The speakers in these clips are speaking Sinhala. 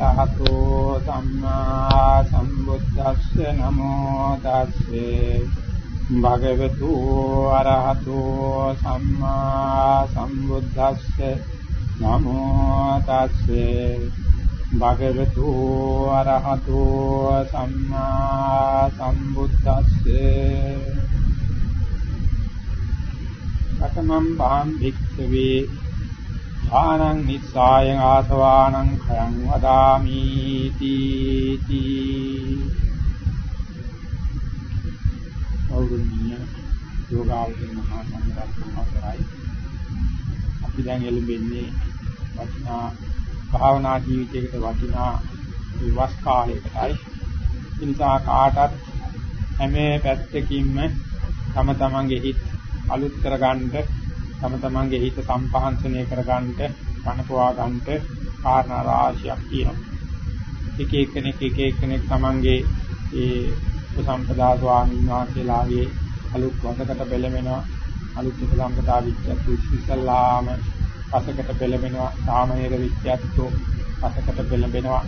අරහතෝ සම්මා සම්බුද්දස්ස නමෝ තස්සේ. භගවතු අරහතෝ සම්මා සම්බුද්දස්ස නමෝ තස්සේ. භගවතු අරහතෝ සම්මා සම්බුද්දස්සේ. කතමම් භාම් භික්ඛවේ ආනං නිස්සාය ආසවානං khයං වදාමි තීති අවුරුණිය යෝගාවලින් මහා සංඝරත්න අවසරයි. අපි දැන් එළඹෙන්නේ වටිනා භාවනා ජීවිතයකට වටිනා විවස් කාලයකටයි. ඉන්සා කාටත් හැම පැත්තකින්ම තම තමන්ගේ හිත අලුත් කරගන්න තම තමන්ගේ හිත සම්පහන්සනය කරගන්නට කනපවා ගන්නට කාරණා රාශියක් තියෙනවා. එක එක්කෙනෙක් එක එක්කෙනෙක් තමන්ගේ ඒ උපසම්පදා ස්වාමීන් වහන්සේලාගේ අලුත් වසකට බෙලෙනවා අලුත් උපසම්පදා විච්ඡත් ඉස්සල්ලාම පසකට බෙලෙනවා සාමනීර විච්ඡත්තු පසකට බෙලෙනවා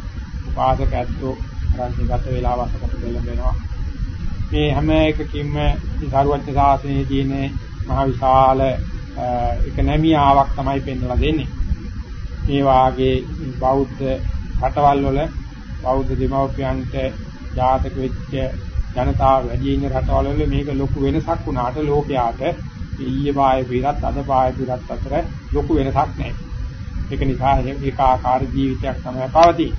උපාසක ඇත්තෝ රාජ්‍යගත වේලා වසකට බෙලෙනවා මේ හැම එකකින්ම සාරවත්්‍ය සාසනයේ තියෙන මහ විශාල එක නැමියාවක් තමයි පෙන්වලා දෙන්නේ. මේ වාගේ බෞද්ධ රටවල් වල බෞද්ධ දෙමව්පියන්ට ජාතක වෙච්ච ජනතාව වැඩි ඉන්න රටවල් වල මේක ලොකු වෙනසක් වුණාට ලෝකයාට ඊයේ පායේ පිරත් අද පායේ පිරත් අතර ලොකු වෙනසක් නැහැ. ඒක නිසා ඒකාකාර ජීවිතයක් තමයි පවතින්නේ.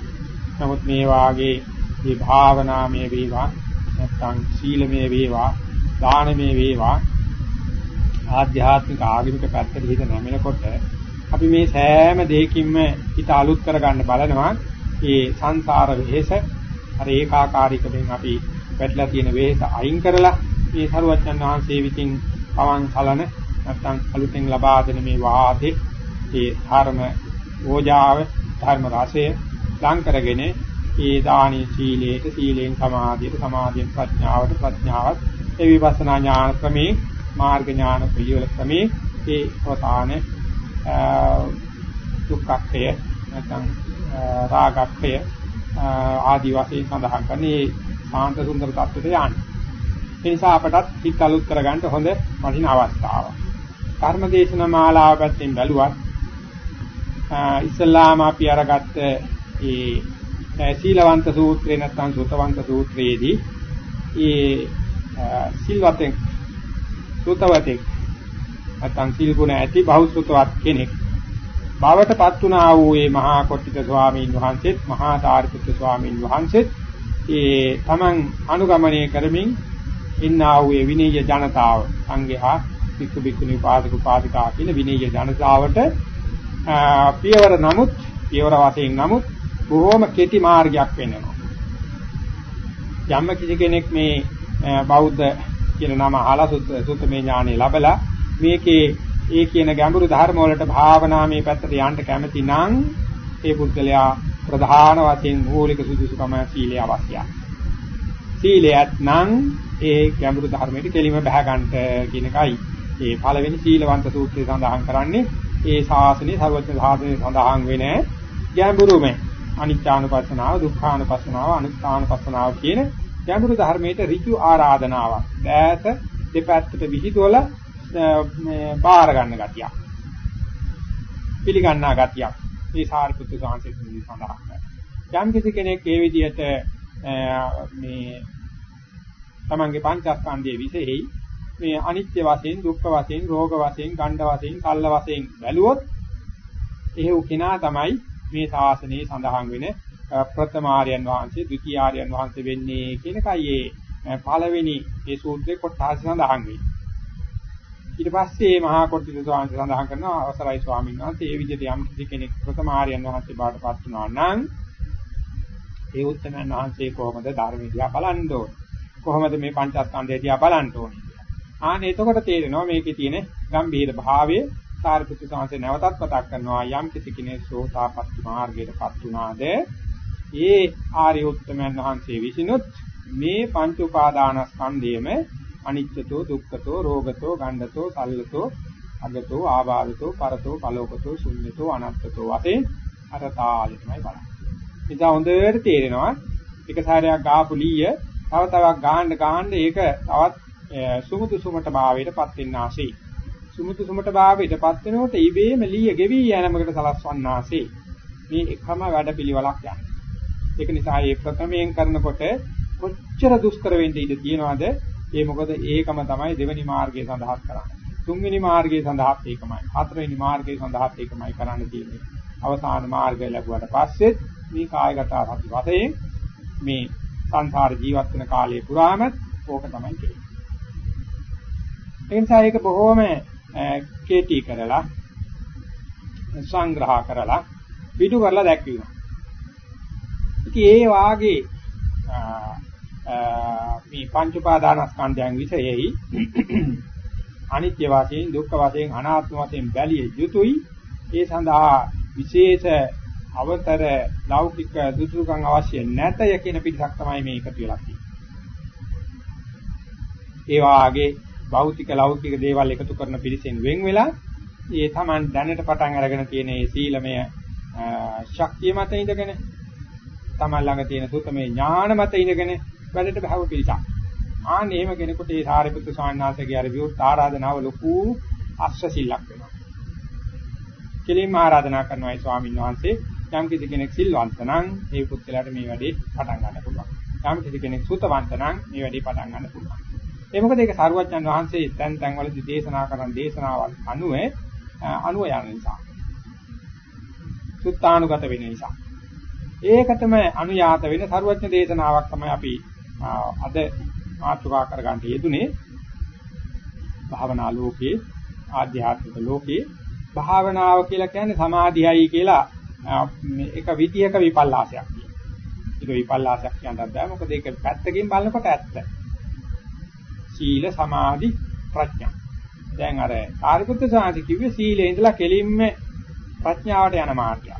නමුත් මේ වාගේ මේ භාවනාමය වේවා නැත්නම් සීලමය වේවා දානමය වේවා ආධ්‍යාත්මික ආගමික පැත්තට හිත නැමෙනකොට අපි මේ සෑම දෙයකින්ම හිත අලුත් කරගන්න බලනවා. ඒ සංසාර වෙහෙස අර ඒකාකාරීකමෙන් අපි වැටලා තියෙන වෙහෙස අයින් කරලා මේ සරුවච්චන් වහන්සේ විසින් පවන් සලන නැත්නම් අලුතෙන් ලබා දෙන මේ වාදේ ඒ ධර්ම ඕජාව ධර්ම රසය ලං කරගෙන ඒ දානී සීලයට සීලෙන් සමාධියට සමාධියෙන් ප්‍රඥාවට ප්‍රඥාවත් ඒ විපස්සනා ඥාන ක්‍රමේ මාර්ග ඥාන පිළිවෙල ක්‍රමේ ඒ අවසාන දුක්ඛය නැත්නම් රාගක්ඛය ආදි වශයෙන් සඳහන් කරන්නේ සාන්ත සුන්දර tattete යන්නේ. ඒ නිසා අපටත් හිත අලුත් කරගන්න හොඳ වටින අවස්ථාවක්. කර්මදේශන මාලාව පැත්තෙන් බැලුවත් ඉස්ලාම අපි අරගත්ත ඒ සීලවන්ත සූත්‍රේ නැත්නම් සුතවන්ත සූත්‍රයේදී ඒ සිල්වතෙන් සුතවතෙක්. නැත්නම් සිල් ගුණ ඇති බහුසුතවත් කෙනෙක්. බවටපත් වුණා වූ මේ මහා කොට්ටික ස්වාමීන් වහන්සේත් මහා සාරිපුත්‍ර ස්වාමීන් වහන්සේත් ඒ තමන් අනුගමනය කරමින් ඉන්නා වූ මේ විනීය ජනතාව සංඝයා පික්කු බික්කුනි පාදක පාදිකා කියන විනීය ජනතාවට පියවර නමුත් පියවර වශයෙන් නමුත් බොහෝම කෙටි මාර්ගයක් වෙන්නනවා යම්ම කිසි කෙනෙක් මේ බෞද්ධ කියන නම අහලා සුත්තමේ ඥානෙ ලැබලා මේකේ ඒ කියන ගැඹුරු ධර්ම වලට භාවනාමේ පැත්තට යන්න කැමති නම් ඒ පුද්ගලයා ප්‍රධාන වශයෙන් මූලික සුදුසුකම සීලය අවශ්‍යයි. සීලයත් නම් ඒ ගැඹුරු ධර්මයට කෙලිම බහ ගන්නට කියන එකයි ඒ පළවෙනි සීලවන්ත සූත්‍රය සඳහන් කරන්නේ ඒ ශාසනයේ සර්වඥ සාධනේ සඳහන් වෙන ගැඹුරුම අනිත්‍යානුපස්සනාව දුක්ඛානුපස්සනාව අනිත්‍යානුපස්සනාව කියන ගැඹුරු ධර්මයට ඍජු ආරාධනාවක්. ඈත දෙපැත්තට විහිදුවල මේ බාර ගන්න ගතියක්. පිළිගන්නා ගතියක්. මේ සාරිපුත්‍ර සාංශයෙන් සඳහන් කරනවා. යම් කිසි කෙනෙක් ඒ විදිහට මේ තමන්ගේ පංචස්කන්ධයේ විශේෂයි මේ අනිත්‍ය වශයෙන්, දුක්ඛ වශයෙන්, රෝග වශයෙන්, ගණ්ඩ වශයෙන්, කල්ල වශයෙන් බැලුවොත් එහෙව් කෙනා තමයි මේ ශාසනයේ සඳහන් වෙන ප්‍රථම ආර්යයන් වහන්සේ, ද්විතීයි ආර්යයන් වහන්සේ වෙන්නේ කියන එකයි ඒ පළවෙනි මේ සූත්‍රේ කොටස සඳහන් වෙන්නේ. ඊට පස්සේ මහා කොට්ටිත ස්වාමීන් සඳහන් කරනවා අවසරයි ස්වාමීන් වහන්සේ මේ විදිහට යම් කිසි කෙනෙක් ප්‍රථම ආර්යයන් වහන්සේ බාටපත් වුණා නම් ඒ උත්තමයන් වහන්සේ කොහොමද ධර්මය දිහා බලන්න ඕනේ? කොහොමද මේ පංචස්කන්ධය දිහා බලන්න ඕනේ? ආනේ එතකොට තේරෙනවා මේකේ තියෙන ගම්භීර භාවය සාරිපුත්‍ර සංසේ නැවතත් මතක් කරනවා යම් කිසි කෙනෙක් සෝතාපට්ටි මාර්ගයටපත් වුණාද ඒ ආර්ය උත්තමයන් වහන්සේ විසිනුත් මේ පංච උපාදානස්කන්ධයේම අනිච්චතෝ දුක්ඛතෝ රෝගතෝ ගණ්ඩතෝ සල්ලතෝ අගතෝ ආබාධතෝ පරතෝ පලෝකතෝ ශුන්‍යතෝ අනත්තතෝ වශයෙන් අර තාලෙමයි බලන්නේ. ඉතින් හොඳට තේරෙනවා එක සාරයක් ගාපු ලීය තව තවක් ගහන්න ගහන්න ඒක තවත් සුමුදු සුමට භාවයටපත් වෙන්න ආසේ. සුමුදු සුමට භාවයටපත් වෙනකොට ඉබේම ලීය ගෙවි යෑමකට සලස්වන්න ආසේ. මේ එකම වැඩපිළිවෙලක් යන්නේ. ඒක නිසා මේ ප්‍රථමයෙන් කරනකොට කොච්චර දුෂ්කර වෙන්න ඉඩ තියෙනවද? ඒ මොකද ඒකම තමයි දෙවෙනි මාර්ගය සඳහා කරන්නේ. තුන්වෙනි මාර්ගය සඳහාත් ඒකමයි. හතරවෙනි මාර්ගය සඳහාත් ඒකමයි කරන්න තියෙන්නේ. අවසාන මාර්ගය ලැබුවට පස්සෙත් මේ කායගත සති වශයෙන් මේ සංසාර ජීවත් වෙන කාලය පුරාම ඕක තමයි කියන්නේ. ඒ නිසා ඒක බොහොම කේටි කරලා සංග්‍රහ කරලා පිටු කරලා දැක්වීම. ඉතින් ඒ වාගේ මේ පංච උපාදානස්කන්ධයන් විශේෂයි අනිත්‍ය වශයෙන් දුක්ඛ වශයෙන් අනාත්ම වශයෙන් බැලිය යුතුයි ඒ සඳහා විශේෂ අවතර ලෞකික දුතුරුකම් අවශ්‍ය නැතය කියන පිටසක් තමයි මේ එකතු වෙලා තියෙන්නේ. ඒ වාගේ භෞතික ලෞකික දේවල් එකතු කරන පිළිසෙන් වෙන් වෙලා ඒ Taman දැනට පටන් අරගෙන තියෙන මේ සීලමය ශක්තිය මත ඉඳගෙන Taman ළඟ තියෙන සුතමේ ඥාන මත ඉඳගෙන වැඩට බහව පිළිසක්. ආන්න එහෙම කෙනෙකුට ඒ සාරිපුත්තු ස්වාමීන් වහන්සේගේ අර විවුත් ආරාධනාව ලොකු අශ්‍රසිල්ලක් වෙනවා. කෙලින්ම ආරාධනා කරනවා ඒ ස්වාමීන් වහන්සේ යම් කිසි කෙනෙක් සිල්වන්ත නම් ඒ පුත්‍රයාට මේ වැඩේ පටන් ගන්න පුළුවන්. යම් කිසි කෙනෙක් සුතවන්ත නම් මේ වැඩේ පටන් ගන්න පුළුවන්. ඒ මොකද ඒක සාරුවච්චන් වහන්සේ තැන් තැන් වලදී දේශනා කරන දේශනාවල් අනුව අනුව යන නිසා. සුත්තානුගත වෙන නිසා. ඒකටම අනුයාත වෙන සරුවච්ච දේශනාවක් තමයි අපි අද මාතෘකා කරගන්න යෙදුනේ භාවනා ලෝකේ ආධ්‍යාත්මික ලෝකේ භාවනාව කියලා කියන්නේ සමාධියයි කියලා එක විදියක විපල්ලාසයක් කියනවා. ඒක විපල්ලාසයක් කියන්නත් බෑ මොකද ඒක පැත්තකින් බලනකොට ඇත්ත. සීල සමාධි ප්‍රඥා. දැන් අර සාරිපුත්‍ර සාන්ති කිව්වේ සීලේ ඉඳලා කෙලින්ම ප්‍රඥාවට යන මාර්ගය.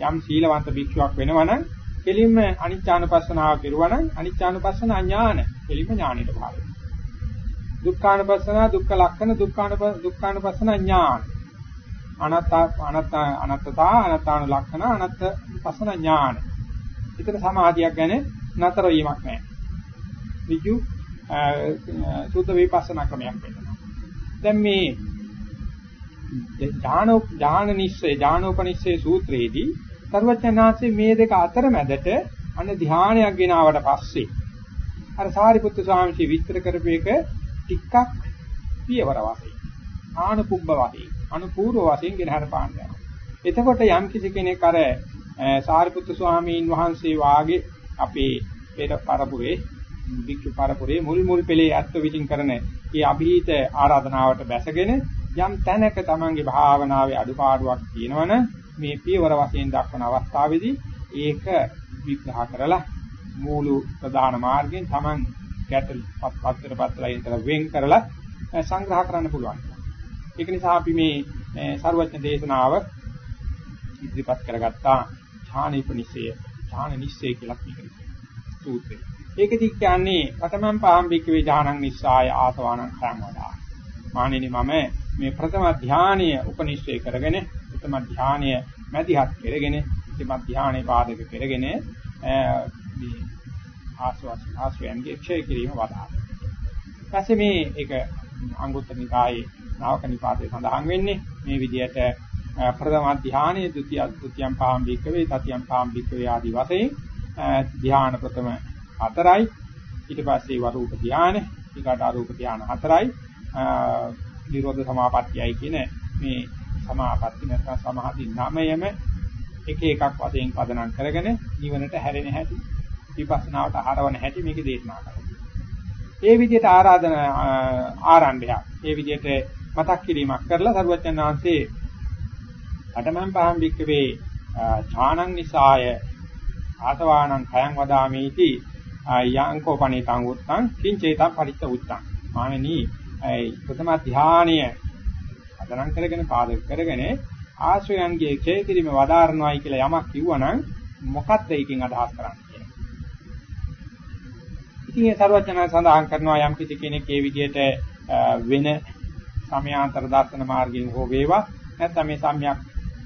යම් සීලවන්ත භික්ෂුවක් වෙනවනම් කෙලින්ම අනිච්චානුපස්සනාව කෙරුවනම් අනිච්චානුපස්සන ඥාන කෙලින්ම ඥානෙට භාවය. දුක්ඛානුපස්සන දුක්ඛ ලක්ෂණ දුක්ඛානුප දුක්ඛානුපස්සන ඥාන. අනත්ත අනත්ත අනත්තතා අනත්තානු ලක්ෂණ අනත්ත පස්සන ඥාන. ඊතර සමාධියක් ගැන නතර වීමක් නැහැ. විජු සුද්ධ විපස්සනා ක්‍රමයක් වෙනවා. දැන් මේ ඥාන ඥාන නිශ්චය ඥානෝපනිශ්චය සූත්‍රයේදී සර්වඥාන්සේ මේ දෙක අතර මැදට අන්න ධානයක් ගෙනාවට පස්සේ අර සාරිපුත්තු ස්වාමීන් වහන්සේ විස්තර කරපු එක ටිකක් පියවර වශයෙන් ආනුකුබ්බ වශයෙන් අනුපූර්ව වශයෙන් ගෙනහැර පාන්න යනවා. එතකොට යම් කිසි කෙනෙක් අර සාරිපුත්තු ස්වාමීන් වහන්සේ වාගේ අපේ පෙර පරපුරේ වික්ෂු පරපුරේ මුල් මුල් පෙළේ ඇත්ත විචින් කරන මේ અભීත ආරාධනාවට බැසගෙන යම් තැනක තමන්ගේ භාවනාවේ අඩුපාඩුවක් තියෙනවනම් මේ පියවර වශයෙන් දක්වන අවස්ථාවේදී ඒක විග්‍රහ කරලා මූල ප්‍රධාන මාර්ගයෙන් තමන් ගැටල් පත්තර පත්‍රයෙන් තර වෙන් කරලා සංග්‍රහ කරන්න පුළුවන්. ඒක නිසා අපි මේ සරුවචන දේශනාව ඉදිරිපත් කරගත්තා ඥානීපනිස්සය ඥාන නිස්සය කියලා කියන සූත්‍රය. ඒකෙදි කියන්නේ පඨමං පාම්බික වේ ඥානං නිස්සාය ආසවානං සම්වදා. මානිනි මම මේ ප්‍රථම ධානය උපනිශ්චය කරගෙන උත්තම ධානය මැදිහත් කරගෙන උත්තම ධානයේ පාදක කරගෙන මේ ආස්වාස් ආස්වයන්ගේ ක්ෂය කිරීම වදා. ඊපස්සේ මේ ඒක අංගුත්තර නිකායේ නාවක නිපාතේ සඳහන් වෙන්නේ. මේ විදිහට ප්‍රථම ධානයේ ဒုတိ ය තෘතියම් පාම් භික්කවේ තතියම් පාම් භික්කවේ ආදී වශයෙන් ධාන ප්‍රථම හතරයි. ඊට පස්සේ වරූප ධාන ඊකට අරූප ධාන හතරයි. නිරෝධ සමාපත්තියයි කියන මේ සමාපatti නැත්නම් සමාධි නමයම එක එකක් වශයෙන් පදනම් කරගෙන නිවනට හැරෙන හැටි විපස්සනාවට ආරවණ හැටි මේක දේශනා කරනවා. ඒ විදිහට ආරාධන ආරම්භයක්. ඒ විදිහට මතක් කිරීමක් කරලා සරුවචන් වහන්සේ අටමන් පහම් වික්කවේ ඥානං නිසාය ආසවාණං khයං වදාමීති යංකෝපණිතං උත්තං කිංචේතං පරිත්ත උත්තං මානනී ප්‍රථම ධානය අදනම් කරගෙන පාදක කරගෙන ආශ්‍රයන්ගේ ක්ෂය කිරීම වදාරනවායි කියලා යමක් කිව්වනම් මොකක්ද ඒකෙන් අදහස් කරන්නේ කියලා. ඉතින් ඒ ਸਰවඥයන් සඳහන් කරනවා යම් කිසි කෙනෙක් ඒ විදිහට වෙන සමයාන්තර දර්ශන මාර්ගයෙන් හෝ වේවා නැත්නම් මේ සම්‍යක්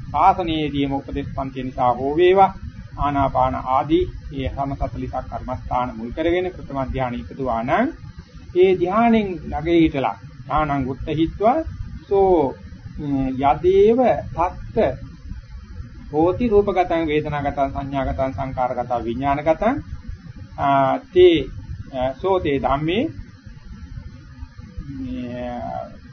ශාසනයේදීම උපදේශ පන්ති නිසා හෝ වේවා ආනාපාන ආදී මේ හැම 40ක් කර්මස්ථාන මුල් කරගෙන ප්‍රථම ධානය ඉපදුවා නම් ඒ ධානයෙන් ළඟේ හිටලා ඥානං උත්ත හිත්වා සෝ යදේව තත්ත. හෝති රූපගතං වේදනාගතං සංඥාගතං සංකාරගතං විඥානගතං. තේ සෝතේ ධම්මේ.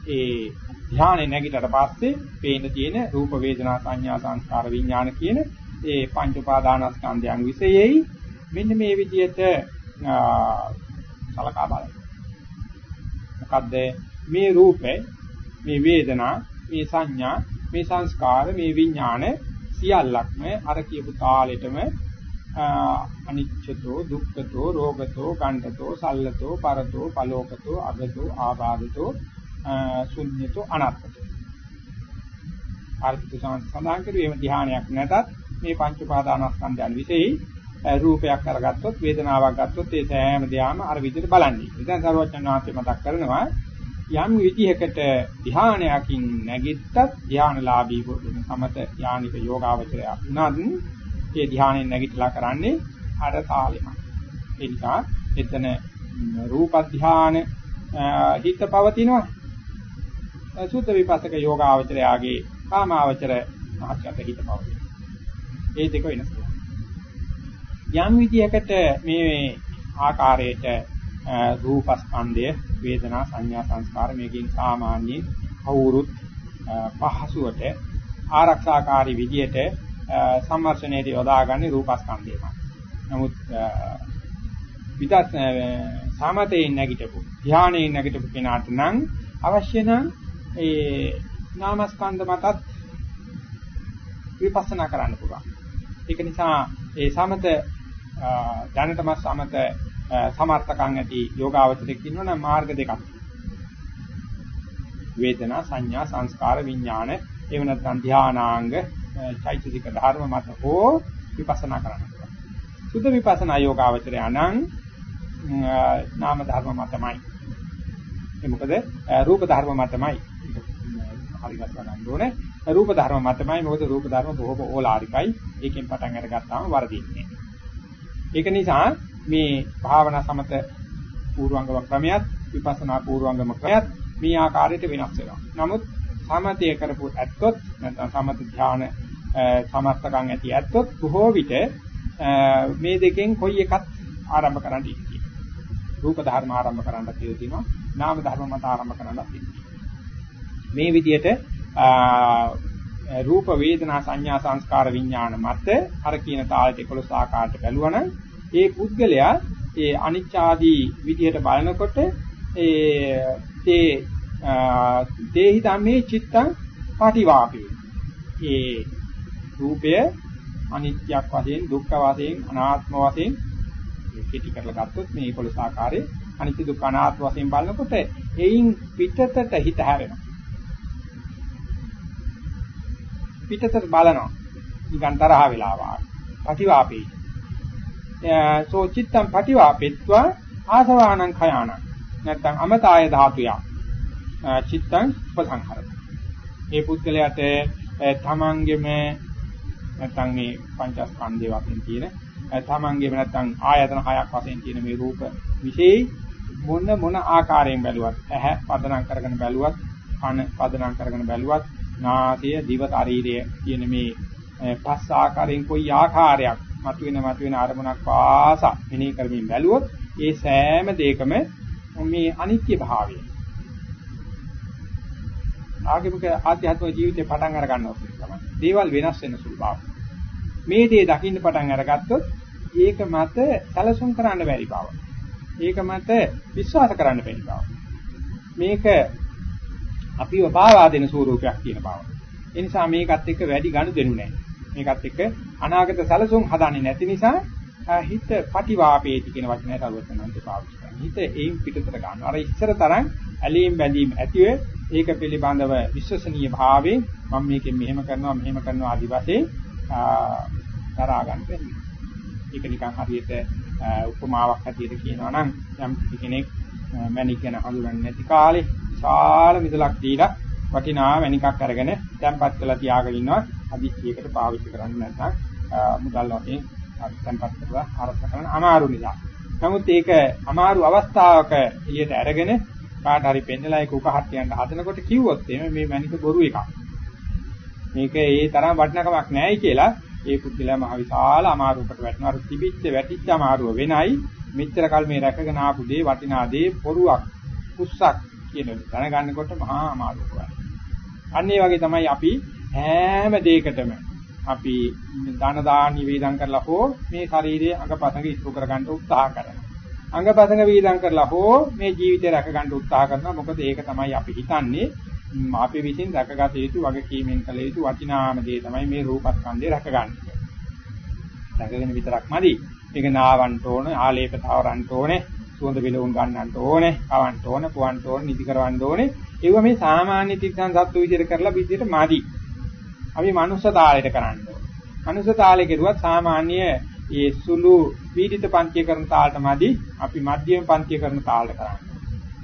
ඒ ධානයේ නැගිටට පස්සේ පේන තියෙන රූප වේදනා සංඥා සංස්කාර විඥාන කියන ඒ පංච උපාදානස්කන්ධයන් විශේෂයි මෙන්න මේ විදිහට සලකා බලන්න. මොකද්ද? මේ රූපේ මේ වේදනා මේ සංඥා මේ සංස්කාර මේ විඥාන සියල්ලක්ම අර කියපු තාලෙටම අනිච්චතෝ දුක්ඛතෝ රෝගතෝ ගණ්ඨතෝ සල්ලතෝ පරතෝ පලෝකතෝ අගතෝ ආබාධතෝ ශුන්‍යතෝ අනාත්මතෝ. ආර්ථික සඳහන් කරුවේ එහෙම ධානයක් නැතත් මේ පංච උපාදානස්කන්ධයන් විශේෂයි. රූපයක් අරගත්තොත් වේදනාවක් ගත්තොත් ඒ සෑම දෙයක්ම අර විදිහට බලන්නේ. ඉතින් සරුවචන වාක්‍ය මතක් කරනවා යම් විදිහකට ධානයකින් නැගිට්ටත් ධානලාභී සමත යානික යෝගාවචරය උනත් ඒ ධානයෙන් නැගිටලා කරන්නේ අර තාලෙමයි. ඒ නිසා එතන රූප ධාන හිත පවතිනවා. සුද්ධ විපස්සක යෝගාවචරයාගේ කාමාවචර මහත්යට හිත පවතිනවා. ඒ දෙක වෙනස් යම් විදියකට මේ ආකාරයට රූපස්කන්ධය වේදනා සංඥා සංස්කාර මේකෙන් සාමාන්‍ය කවුරුත් පහසුවට ආරක්ෂාකාරී විදියට සම්මර්ෂණයේදී යොදාගන්නේ රූපස්කන්ධයමයි. නමුත් විදත් සාමතයෙන් නැගිටපු ධානයෙන් නැගිටපු කෙනාට නම් අවශ්‍ය නම් ඒ නාමස්කන්ධ මතත් විපස්සනා කරන්න පුළුවන්. ඒක නිසා ඒ සමත දැනටම සමත සමර්ථකම් ඇති යෝගාවචරයක් ඉන්නවනම් මාර්ග දෙකක්. වේදනා සංඥා සංස්කාර විඥාන එහෙම නැත්නම් ධානාංග චෛතසික ධර්ම මත හෝ විපස්සනා කරන්න පුළුවන්. සුද්ධ විපස්සනා යෝගාවචරය අනං නාම ධර්ම මතමයි. ඒ මොකද රූප ධර්ම මතමයි. හරි ගස්වා ගන්න ඕනේ. රූප ධර්ම මතමයි මොකද රූප ධර්ම බොහෝම ඕලාරිකයි. ඒකෙන් පටන් අරගත්තාම වරදින්නේ. ඒක නිසා මේ භාවනා සමත පූර්වංගම ක්‍රමයක් විපස්සනා පූර්වංගම ක්‍රමයක් මේ ආකාරයට වෙනස් වෙනවා. නමුත් සමතය කරපු ඇත්තොත් නැත්නම් සමත ධාන සමස්තකම් ඇති ඇත්තොත් බොහෝ විට මේ දෙකෙන් කොයි එකත් ආරම්භ කරන්න ඉන්නේ. රූප ධර්ම ආරම්භ කරන්න කියලා තියෙනවා. නාම ධර්ම මත ආරම්භ කරන්න තියෙනවා. මේ විදිහට රූප වේදනා සංඥා සංස්කාර විඥාන මත අර කියන තාලෙට 11 ආකාරයට බැලුවනම් ඒ පුද්ගලයා ඒ අනිච්ච ආදී විදිහට බලනකොට ඒ තේ දේහි ධම්මේ චිත්තං පටිවාපේ. ඒ රූපය අනිත්‍යක් වශයෙන් දුක්ඛ වශයෙන් අනාත්ම වශයෙන් කෙටි කරලා ගත්තොත් මේ 11 ආකාරයේ අනිත්‍ය දුක්ඛ අනාත්ම වශයෙන් බලනකොට එයින් පිටතට හිත හැරෙනවා. පිටතට බලනවා. නිකන් තරහ වෙලා වාගේ. පටිවාපේ. සෝ චිත්තං පටිවාපෙත්වා ආසවානං khයානං. නැත්තම් අමතාය ධාතුය. චිත්තං උපසංහරති. මේ පුද්ගලයාට තමන්ගෙම නැත්නම් මේ පංචස්කන්ධය වශයෙන් තියෙන තමන්ගේම නැත්නම් ආයතන හයක් වශයෙන් තියෙන මේ රූප විශේෂ මොන මොන ආකාරයෙන් බැලුවත් ඇහැ පදනම් කරගෙන බැලුවත් කන පදනම් කරගෙන බැලුවත් නාසය දිව ශරීරය කියන මේ පස් ආකාරයෙන් කොයි ආකාරයක් මතුවෙන මතුවෙන අරමුණක් වාසා මෙනෙහි කරමින් බැලුවොත් ඒ සෑම දෙයකම මේ අනිත්‍ය භාවය ආගමික ආධ්‍යාත්මික ජීවිතේ පටන් අර ගන්නවා තමයි. දේවල් වෙනස් වෙන සුළු බව. මේ දේ දකින්න පටන් අරගත්තොත් ඒක මත සැලසුම් කරන්න බැරි බව. ඒක මත විශ්වාස කරන්න බැරි බව. මේක අපිව පාවා දෙන ස්වරූපයක් තියෙන බව. ඒ නිසා මේකත් එක්ක වැඩි ගනුදෙනු නැහැ. මේකත් එක්ක අනාගත සැලසුම් හදන්නේ නැති නිසා හිත පටිවාපේති කියන වචනයට අලුතෙන්න්ට පාවිච්චි කරනවා. හිත ඒන් පිටතට ගන්නවා. අර ඉස්සර තරම් ඇලීම් බැඳීම් ඇතිව ඒක පිළිබඳව විශ්වසනීය භාවයෙන් මම මේකෙන් මෙහෙම කරනවා මෙහෙම කරනවා ආදි වශයෙන් දරා ගන්න බැහැ. ඒක නිකන් හරියට උපමාවක් හැටියට කියනවා නම් යම් කෙනෙක් මැණික් ගැන හඳුනන්නේ නැති කාලේ විශාල මිදලක් දීලා වටිනා මැණිකක් අරගෙන තැම්පත් කරලා තියාගෙන ඉන්නවා හදිස්සියකට පාවිච්චි කරන්නේ නැත්නම් මුදල් වශයෙන් අත්සන්පත් කරලා ආරක්ෂා කරන්න අමාරු නිසා. නමුත් ඒක අමාරු අවස්ථාවක එළියට අරගෙන කාට හරි පෙන්නලා ඒක උකහට යන්න හදනකොට කිව්වොත් එimhe මේ මැනික බොරු එකක්. මේක ඒ තරම් වටිනකමක් නැහැයි කියලා ඒ පුද්ගලයා මහ විශාල අමාරුවකට වැටෙනවා. අර තිබිච්ච වැටිච්ච අමාරුව වෙනයි. මෙච්චර කල් මේ රැකගෙන ආපු දේ වටිනා දේ පොරුවක් කුස්සක් කියන දැනගන්නකොට මහා අමාරුවක්. අන්න ඒ වගේ තමයි අපි හැම දෙයකටම අපි දාන දානි වේදම් කරලා හෝ මේ ශරීරයේ අංගපසංග ඉතුරු කරගන්න උත්සාහ කරනවා. අංගපසංග වේදම් කරලා හෝ මේ ජීවිතය රැක ගන්න උත්සාහ කරනවා. මොකද ඒක තමයි අපි හිතන්නේ අපි විසින් රැකගත යුතු වගකීමෙන් කළ යුතු වටිනාම දේ තමයි මේ රූපස්කන්ධය රැකගන්නේ. රැකගෙන විතරක් මදි. මේක නාවන්න ඕන, ආලේප තවරන්න ඕනේ, සුවඳ විලවුන් ගන්නන්න ඕනේ, කවන්න ඕනේ, පුවන්න ඕනේ, නිදි කරවන්න ඕනේ. ඒව මේ සාමාන්‍ය තික්සන් සත්තු විදිහට කරලා විදිහට මදි. අපි මනුස්ස තාලෙට කරන්න ඕනේ. මනුස්ස තාලේ කෙරුවත් සාමාන්‍ය ඒ සුළු පීඩිත පන්තිය කරන තාලට මදි. අපි මධ්‍යම පන්තිය කරන තාලට කරන්න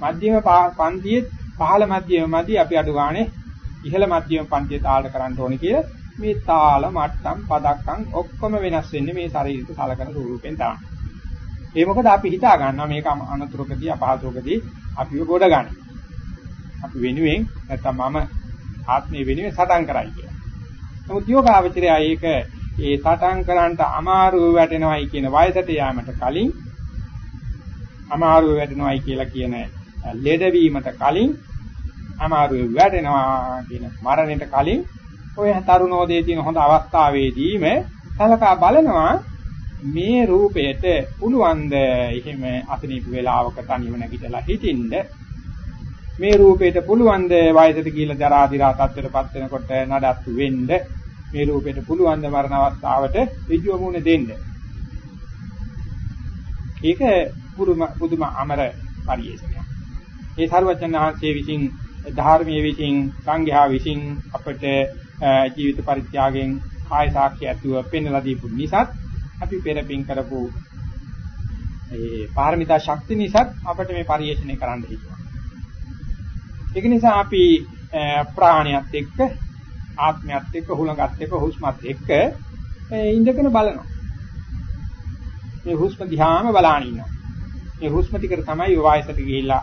ඕනේ. මධ්‍යම පන්තියේ පහළ මධ්‍යම මදි අපි අඩු ගානේ ඉහළ මධ්‍යම පන්තිය තාලට කරන්න ඕනේ කියලා මේ තාල මට්ටම් පදක්කම් ඔක්කොම වෙනස් වෙන්නේ මේ ශරීරික සලකන ස්වරූපෙන් තමයි. ඒ මොකද අපි හිතා ගන්නවා මේක අනතුරකදී අපහසුකදී අපිව ගොඩ ගන්න. අපි වෙනුවෙන් නැත්තම් මම ආත්මය වෙනුවෙන් සටන් කරයි කියලා. නමුත් යෝගාවචරය ඒක ඒ සටන් කරන්නට අමාරුව වැටෙනවයි කියන වයසට යාමට කලින් අමාරුව වැටෙනවයි කියලා කියන ලෙඩවීමට කලින් අමාරුවේ වැටෙනවා කියන මරණයට කලින් ඔය තරුණෝදයේ තියෙන හොඳ අවස්ථාවේදීම සලකා බලනවා මේ රූපයට පුළුවන්ද එහෙම අතනීප වේලාවක තනියම නැගිටලා හිටින්න මේ රූපයට පුළුවන්ද වයසට ගිහිල්ලා ජරා දිරා තත්ත්වයටපත් වෙනකොට නඩත්තු වෙන්න? මේ රූපයට පුළුවන්ද මරණ අවස්ථාවට ඍජුව මුණ දෙන්න? ඒක පුදුම පුදුම අමර පරිේශනයක් ඒ සරුවචන ආංශයේ විසින් ධර්මයේ විසින් සංඝයා විසින් අපට ජීවිත පරිත්‍යාගයෙන් කාය සාක්ෂි ඇතුව පෙන්වලා දීපු නිසාත් අපි පෙරපින් කරපු ඒ පාරමිතා ශක්ති නිසාත් අපිට මේ පරිශ්‍රණය කරන්න හිතුවා. ඒක නිසා අපි ප්‍රාණයත් එක්ක ආත්මයත් එක්ක හුලඟත් එක්ක හුස්මත් එක්ක ඉඳගෙන බලනවා. මේ හුස්ම දිහාම බලාගෙන ඉන්නවා. මේ හුස්ම ටිකට තමයි වායසට ගිහිල්ලා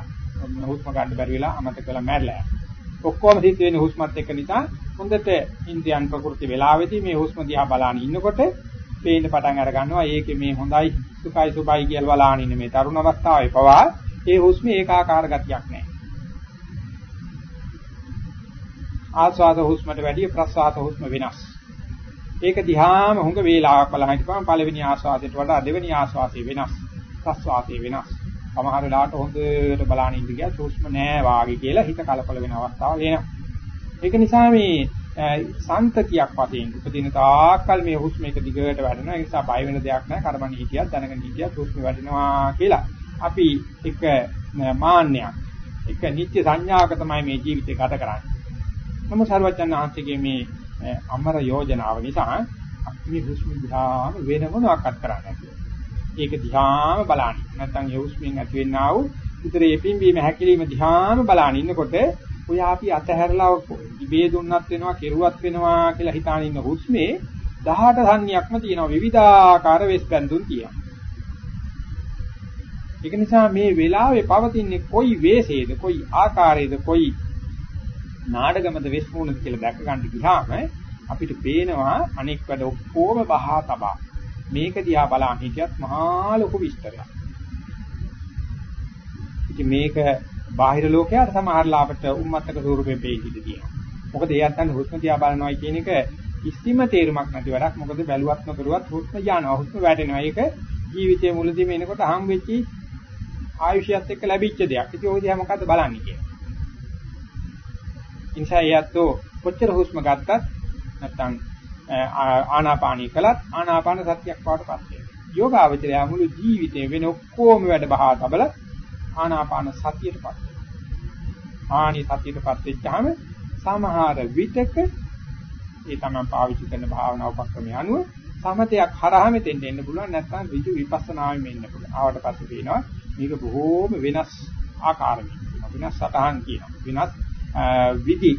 හුස්ම ගන්න බැරි වෙලා අමතක වෙලා මැරලා යනවා. ඔක්කොම සිද්ධ වෙන්නේ හුස්මත් එක්ක නිසා හොඳට ඉන්ද්‍රියන් ප්‍රකෘති වෙලාවේදී මේ හුස්ම දිහා බලාගෙන ඉන්නකොට පේන්න පටන් අර ගන්නවා ඒකේ මේ හොඳයි සුඛයි සුභයි කියලා බලාගෙන ඉන්න මේ තරුණ අවස්ථාවේ පවා ඒ හුස්මේ ඒකාකාර ගතියක් නැහැ. ආස්වාද හුස්මට වැඩිය ප්‍රස්වාද හුස්ම වෙනස්. ඒක දිහාම හුඟ වේලාවක් බලන හිටපම පළවෙනි ආස්වාදයට වඩා දෙවෙනි ආස්වාදය වෙනස්. ප්‍රස්වාදය වෙනස්. සමහර වෙලාවට හොඳට බලන ඉඳ ගියා හුස්ම නෑ වාගේ කියලා හිත කලකොල වෙන අවස්ථාවල් එනවා. ඒක නිසා මේ සන්තතියක් වශයෙන් උපදින තාක්කල් මේ හුස්ම එක දිගට වැඩෙනවා. ඒ නිසා බය වෙන දෙයක් නෑ. කර්මණි හිතියක් දැනගෙන හිතියක් හුස්ම වැඩෙනවා කියලා. අපි එක මාන්නයක් එක නිත්‍ය සංඥාවක තමයි මේ ජීවිතය ගත කරන්නේ. නමුත් සර්වඥාන් වහන්සේගේ මේ අමර යෝජනාව නිසා අපි මේ හුස්ම දිහාම වෙන මොනවාක්වත් කරන්නේ නැහැ. ඒක දිහාම බලන්න. නැත්නම් යොස්මින් ඇති වෙන්නා වූ උතරේ පිම්බීම හැකිලිම දිහාම බලන්න ඉන්නකොට ඔය අපි අතහැරලා ඉබේ දුන්නත් වෙනවා, කෙරුවත් වෙනවා කියලා හිතාන ඉන්න හුස්මේ 18 සංඥයක්ම තියෙනවා. විවිධාකාර වෙස් බැඳුන් තියෙනවා. ඒක නිසා මේ වෙලාවේ පවතින්නේ කොයි වේසේද, කොයි ආකාරයේද, කොයි නාඩගමද වෙස් මූණද කියලා දැක ගන්න ගියාම අපිට පේනවා අනෙක් වැඩ ඔක්කොම බහා තබා මේක දිහා බලන් හිටියත් මහා ලොකු විස්තරයක්. ඉතින් මේක බාහිර ලෝකයට සමහරලාවට උම්මත්තක ස්වරූපේ පෙයි තියෙනවා. මොකද ඒ අත්තන් හුස්ම දිහා බලනවා කියන එක කිසිම තේරුමක් නැති වැඩක්. මොකද බැලුවත් නොකරුවත් හුස්ම යනවා. හුස්ම වැටෙනවා. ඒක ජීවිතයේ මුලදීම එනකොට හම් වෙච්චි ආයුෂයත් එක්ක ලැබිච්ච දෙයක්. ඉතින් ඔය දිහා මොකද්ද බලන්නේ කියලා. ඉන්සයි යත්තෝ කොච්චර හුස්ම ගත්තත් නැත්තම් ආනාපානී කළත් ආනාපාන සතියක් වඩපත් වෙනවා. යෝගාවචරය මුළු ජීවිතේ වෙන ඔක්කොම වැඩ බහා තබල ආනාපාන සතියටපත් වෙනවා. ආනි සතියටපත් වෙච්චාම සමහර විතක ඒ තමයි පාවිච්චි කරන භාවනා උපක්‍රමය අනුව සමතයක් හරහා මෙතෙන්ට එන්න පුළුවන් නැත්නම් ඍජු විපස්සනාවෙම එන්න පුළුවන්. ආවට පස්සේ පේනවා මේක බොහෝම වෙනස් ආකාරයකින් වෙනස් සටහන් කියනවා. වෙනස් විදි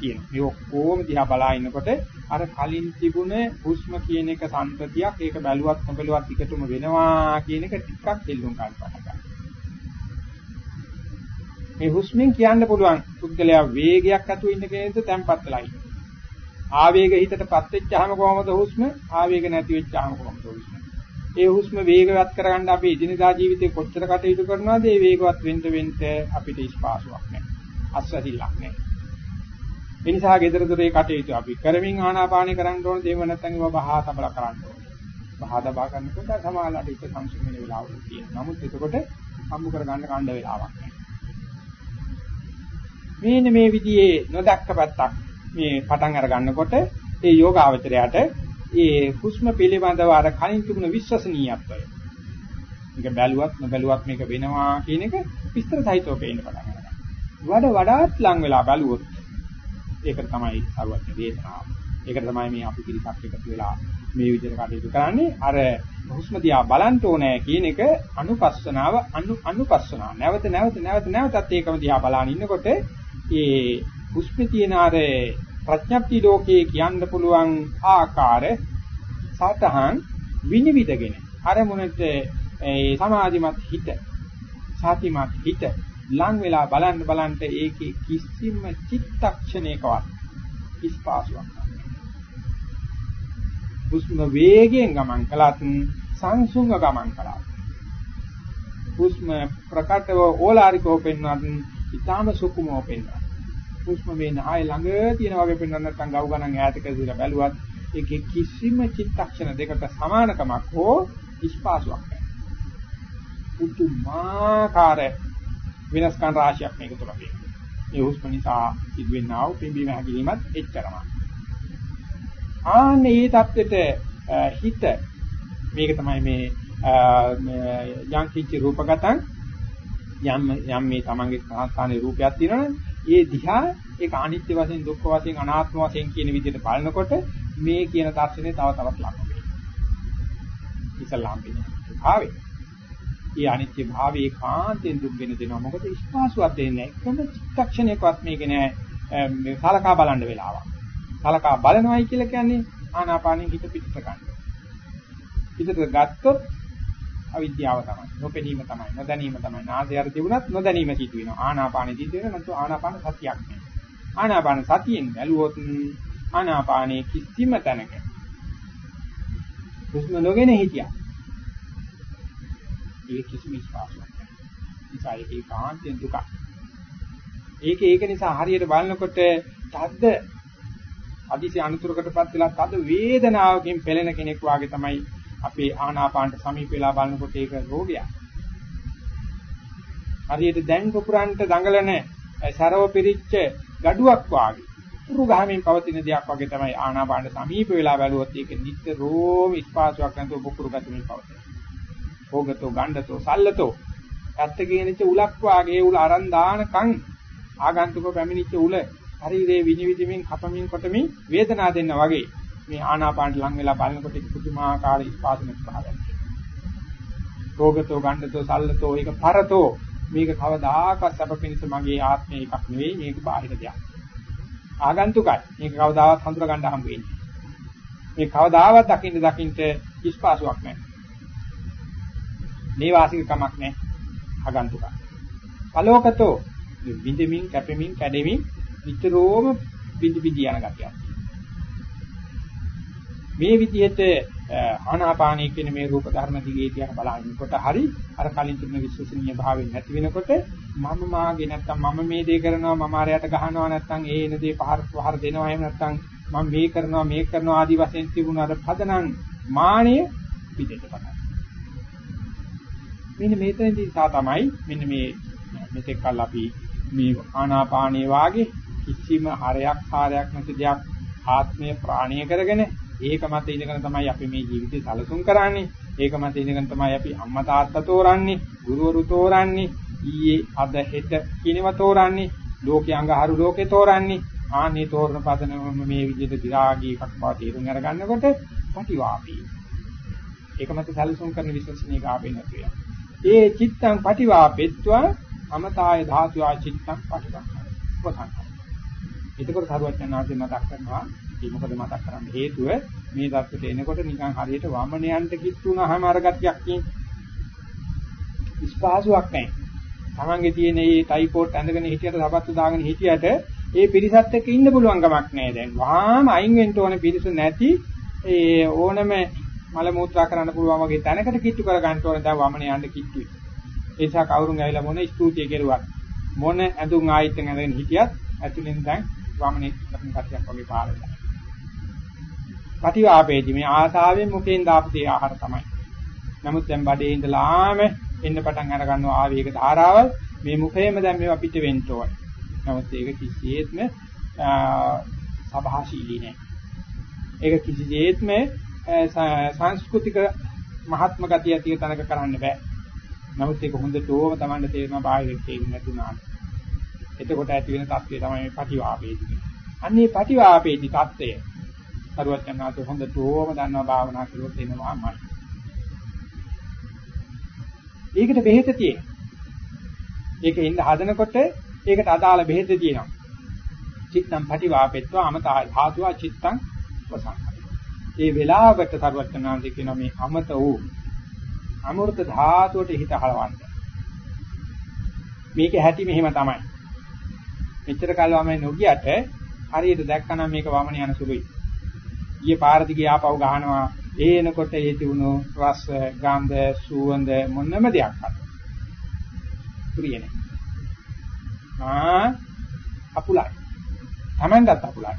තියෙනවා. මේ ඔක්කොම දිහා බලා ඉන්නකොට අර කලින් තිබුණ හුස්ම කියන එක සම්පතියක් ඒක බැලුවත් නොබැලුවත් එකටම වෙනවා කියන එක ටිකක් දෙල්ලුම් ගන්නවා. මේ හුස්මෙන් කියන්න පුළුවන් පුද්ගලයා වේගයක් ඇතුව ඉන්න කෙනෙක්ද තැම්පත් වෙලා ඉන්නේ. ආවේග හිතටපත් වෙච්චාම කොහොමද හුස්ම? ආවේග නැති වෙච්චාම කොහොමද හුස්ම? ඒ හුස්ම වේගවත් කරගන්න අපි එදිනදා ජීවිතේ කොච්චර කටයුතු කරනවද ඒ වේගවත් වෙන්න වෙන්න අපිට ස්පාසුවක් නැහැ. අස්වැසිල්ලක් නැහැ. ඒ නිසා gedara dore කටයුතු අපි කරමින් ආනාපානය කරන්න ඕනේ දේව නැත්නම් ඒවා බහා තබලා කරන්න ඕනේ. බහා තබා කරනකොට සමාලට එක සංසුන් වෙන වෙලාවක් තියෙනවා. නමුත් එතකොට සම්මු කරගන්න කණ්ඩ වෙලාවක් නැහැ. මේන මේ විදිහේ නොදක්ක පැත්තක් මේ පටන් අර ගන්නකොට ඒ යෝගාවචරයට ඒ හුස්ම පිළිබඳව අර කලින් තිබුණ විශ්වසනීයත්වය මේක බැලුවත් නොබැලුවත් මේක වෙනවා කියන එක විස්තර සහිතව පේන්න පටන් ගන්නවා. වඩ වඩාත් ලං වෙලා බැලුවොත් ඒක තමයි සර්වඥ වේදනාව. ඒකට තමයි මේ අපි පිළිසක් එකතු වෙලා මේ විදිහට කටයුතු කරන්නේ. අර හුස්ම දිහා බලන්න ඕනේ කියන එක අනුපස්සනාව අනු අනුපස්සනාව. නැවත නැවත නැවත නැවතත් ඒකම දිහා බලන ඉන්නකොට ඒ හුස්මේ තියෙන අර ප්‍රඥප්ති ලෝකයේ කියන්න පුළුවන් ආකාර සතහන් විනිවිදගෙන අරමුණට ඒ සමාධිමත් හිත සාතිමත් හිත ලං වෙලා බලන්න බලන්න ඒකේ කිසිම චිත්තක්ෂණයකවත් ඉස්පාසුවක් හුස්ම වේගයෙන් ගමන් කළත් සංසුංග ගමන් කළා හුස්ම ප්‍රකටව ඕලාරිකව පෙන්වන්නත් ඊටාම සුකුමව පෙන්වනවා හුස්ම මේ නාය ළඟ තියෙන වගේ පෙන්වන්න නැත්නම් ගව් ගණන් ඈතක ඉඳලා බැලුවත් ඒකේ කිසිම චිත්තක්ෂණ දෙකට සමානකමක් හෝ ඉස්පාසුවක් නැහැ. පුදුමාකාර විනාශකම් රාශියක් මේක තුල තියෙනවා. මේ හුස්ම නිසා සිදුවෙනා වූ පිම්බීම හැකිලිමත් එච්චරමයි. ආන්නේ මේ தත්වෙට හිත මේක තමයි මේ යම් කිචි රූපගතං යම් යම් මේ තමන්ගේ සාස්ථානයේ රූපයක් තියෙනවනේ ඒ දිහා ඒක අනිත්‍ය වශයෙන් දුක්ඛ වශයෙන් අනාත්ම වශයෙන් කියන විදිහට බලනකොට මේ කියන දර්ශනේ තව තවත් ලඟ වෙනවා. ඉස්ලාම් පිළිගන්න. භාවේ. ඒ අනිත්‍ය භාවයේ කාන්තෙන් දුක් වෙන දෙනවා. මොකද ස්පාසුවක් දෙන්නේ නැහැ. එකම චිත්තක්ෂණයකවත් මේක නෑ මේ සලකා බලන්න වෙලාවක්. සලකා බලනවයි කියලා කියන්නේ ආනාපානෙ හිත පිටට ගන්න. පිටට ගත්තොත් අවිද්‍යාව තමයි. නොපෙනීම තමයි. නොදැනීම තමයි. නාසය අර තිබුණත් නොදැනීම සිදු වෙනවා. ආනාපානෙ සිදු වෙනවා නැත්නම් ආනාපාන සතියක් නෙවෙයි. ආනාපාන සතියෙන් බැලුවොත් ආනාපානයේ කිසිම තැනක හුස්ම නොගෙන හිටියා. ඒ කිසිම විශ්වාසයක් නැහැ. නිසා ඒකේ කාන්තෙන් දුක. ඒක ඒක නිසා හරියට බලනකොට තද්ද අදිසි අනුතරකටපත් වෙලා තද වේදනාවකින් පෙළෙන කෙනෙක් වාගේ තමයි අපේ ආනාපානට සමීප වෙලා බලනකොට ඒක රෝගයක්. හරියට දැන් පුපුරන්ට දඟලන සරව පිරිච්ච gaduwak වාගේ උරු ගහමින් පවතින දෙයක් වගේ තමයි ආනාපානට සමීප වෙලා බැලුවොත් ඒක නිතරම ස්පාසාවක් නැතුව පුපුරු ගතිමින් පවතින. භෝගතෝ ගණ්ඩතෝ සල්ලතෝ ඇත්තකේනච උලක් වාගේ උල අරන් දානකම් ආගන්තුක පැමිණිච්ච උල ශරීරයේ විනිවිදමින් කපමින් කොටමින් වේදනා දෙන්න වගේ මේ ආනාපානට ලං වෙලා බලනකොට පුදුමාකාර ස්පාසනක භාවයක්. රෝගතෝ ගණ්ඩතෝ සල්ලතෝ ඒක පරතෝ මේක කවදාකවත් අප පිණිස මගේ ආත්මය එකක් නෙවෙයි මේක බාහිර දෙයක්. ආගන්තුකයි. මේක කවදාවත් හඳුනා ගන්න හම්බ වෙන්නේ. මේ කවදාවත් දකින්න දකින්න ස්පාසුවක් නැහැ. මේ වාසිකකමක් නැහැ. ආගන්තුකයි. පලෝකතෝ බින්දමින් කැපෙමින් කැඩෙමින් විතරෝම බින්දි බින්දි යන ගතියක්. මේ විදිහට ආනාපානී කියන මේ රූප ධර්ම දිගේ දිහා බලනකොට හරි අර කලින් තිබුණ විශ්වසනීය භාවයෙන් නැති වෙනකොට මම මාගේ නැත්තම් මම මේ දේ කරනවා මම ආරයට ගහනවා නැත්තම් ඒ එන දේ පහර පහර දෙනවා එහෙම නැත්තම් මම මේ කරනවා මේ කරනවා ආදි වශයෙන් තිබුණ අර පදනම් මානිය පිටේට පටන් මෙන්න මේතෙන්දී සා තමයි මෙන්න මේ මෙතෙක් කල් අපි මේ ආනාපානයේ වාගේ කිසිම හරයක් හරයක් නැති දෙයක් ආත්මය ප්‍රාණීය කරගෙන ඒක මත ඉඳගෙන තමයි අපි මේ ජීවිතය සැලසුම් කරන්නේ. ඒක මත ඉඳගෙන තමයි අපි අම්මා තාත්තා තෝරන්නේ, ගුරුවරු තෝරන්නේ, ඊයේ අද හෙට කියනවා තෝරන්නේ, ලෝකේ අඟහරු ලෝකේ තෝරන්නේ. ආන්නේ තෝරන පදනම මේ විදිහට විරාගී එකක් බව තේරුම් අරගන්නකොට පටිවාපී. ඒක මත සැලසුම් කරන විශ්වසනීය ගාපේ නැති වෙනවා. ඒ චිත්තං පටිවාපෙත්වා අමතාය ධාතුවා චිත්තං පටිවාපයි. එතකොට සරුවචනාංශය මතක් කරනවා ඒ මොකද මතක් කරන්න හේතුව මේ தත්ත්වයට එනකොට නිකන් හරියට වමනයන්ට කිත්තුනහම අර ගතියක් තියෙන ස්පාසුවක් නැහැ. Tamange තියෙන මේ ටයිකෝට් ඇඳගෙන හිටියට සබත්තු දාගෙන හිටියට ඒ පිරිසත් එක්ක ඉන්න පුළුවන් කමක් නැහැ දැන්. වහාම අයින් වෙන්න ඕන පිරිස නැති ඒ ඕනම මල මූත්‍රා කරන්න පුළුවන් වගේ තැනකට කිට්ටු කර ගන්න ඕන දැන් වමනේ යන්න කිට්ටුයි. ඒ නිසා කවුරුන් ඇවිල්ලා මොන ස්තුතිය කෙරුවත් මොන ඇඳුම් ආයිත්තෙන් ඇඳගෙන හිටියත් ඇතුලෙන් දැන් වමනේ කරන කතියක් වගේ පාරලා. ප්‍රතිවාපේදී මේ ආසාවෙන් මුකෙන් දාපු දේ ආහාර තමයි. නමුත් දැන් බඩේ ඉඳලාම එන්න පටන් අර ගන්නවා ආවේග ධාරාවල් මේ මුඛයෙම දැන් මේවා පිට වෙන්න ඕනේ. නමුත් ඒක කිසියෙත්ම සබහාශීලී නෑ. ඒක කිසියෙත්ම සංස්කෘතික මහත්ම ගතිය ඇති තැනක කරන්න බෑ. නමුත් ඒක හොඳටම Tamanne තේරෙනවා බාහිර තේරුම් නැතුණාට. එතකොට ඇති වෙන தත්ත්වය තමයි මේ පටිවාපේදී කියන්නේ. අන්නේ පටිවාපේදී தත්ත්වය. කරුවත් යනවාට හොඳටම දන්නවා භාවනා කළොත් එනවාමයි. ඒකට බෙහෙත තියෙනවා. ඒක ඉන්න හදනකොට ඒකට අදාළ බෙහෙත තියෙනවා. චිත්තම් පටිවාපෙත්ව අමතා ධාතුවා චිත්තං වසංකරයි. ඒ වෙලාවට සරුවචනාන්ද කියන මේ අමත වූ අමෘත ධාතුවට හිත හලවන්න. මේක හැටි මෙහෙම තමයි. මෙච්චර කල් වම නොගියට හරියට දැක්කනම් මේක වමන යන සුළුයි. ඊයේ පාර දිගේ ආපහු ගහනවා ඒනකොට ඒ තිබුණු රස, ගන්ධ, සුවඳ මොනම දෙයක් අත. ප්‍රියනේ. ආ අපුලයි. Tamanටත් අපුලයි.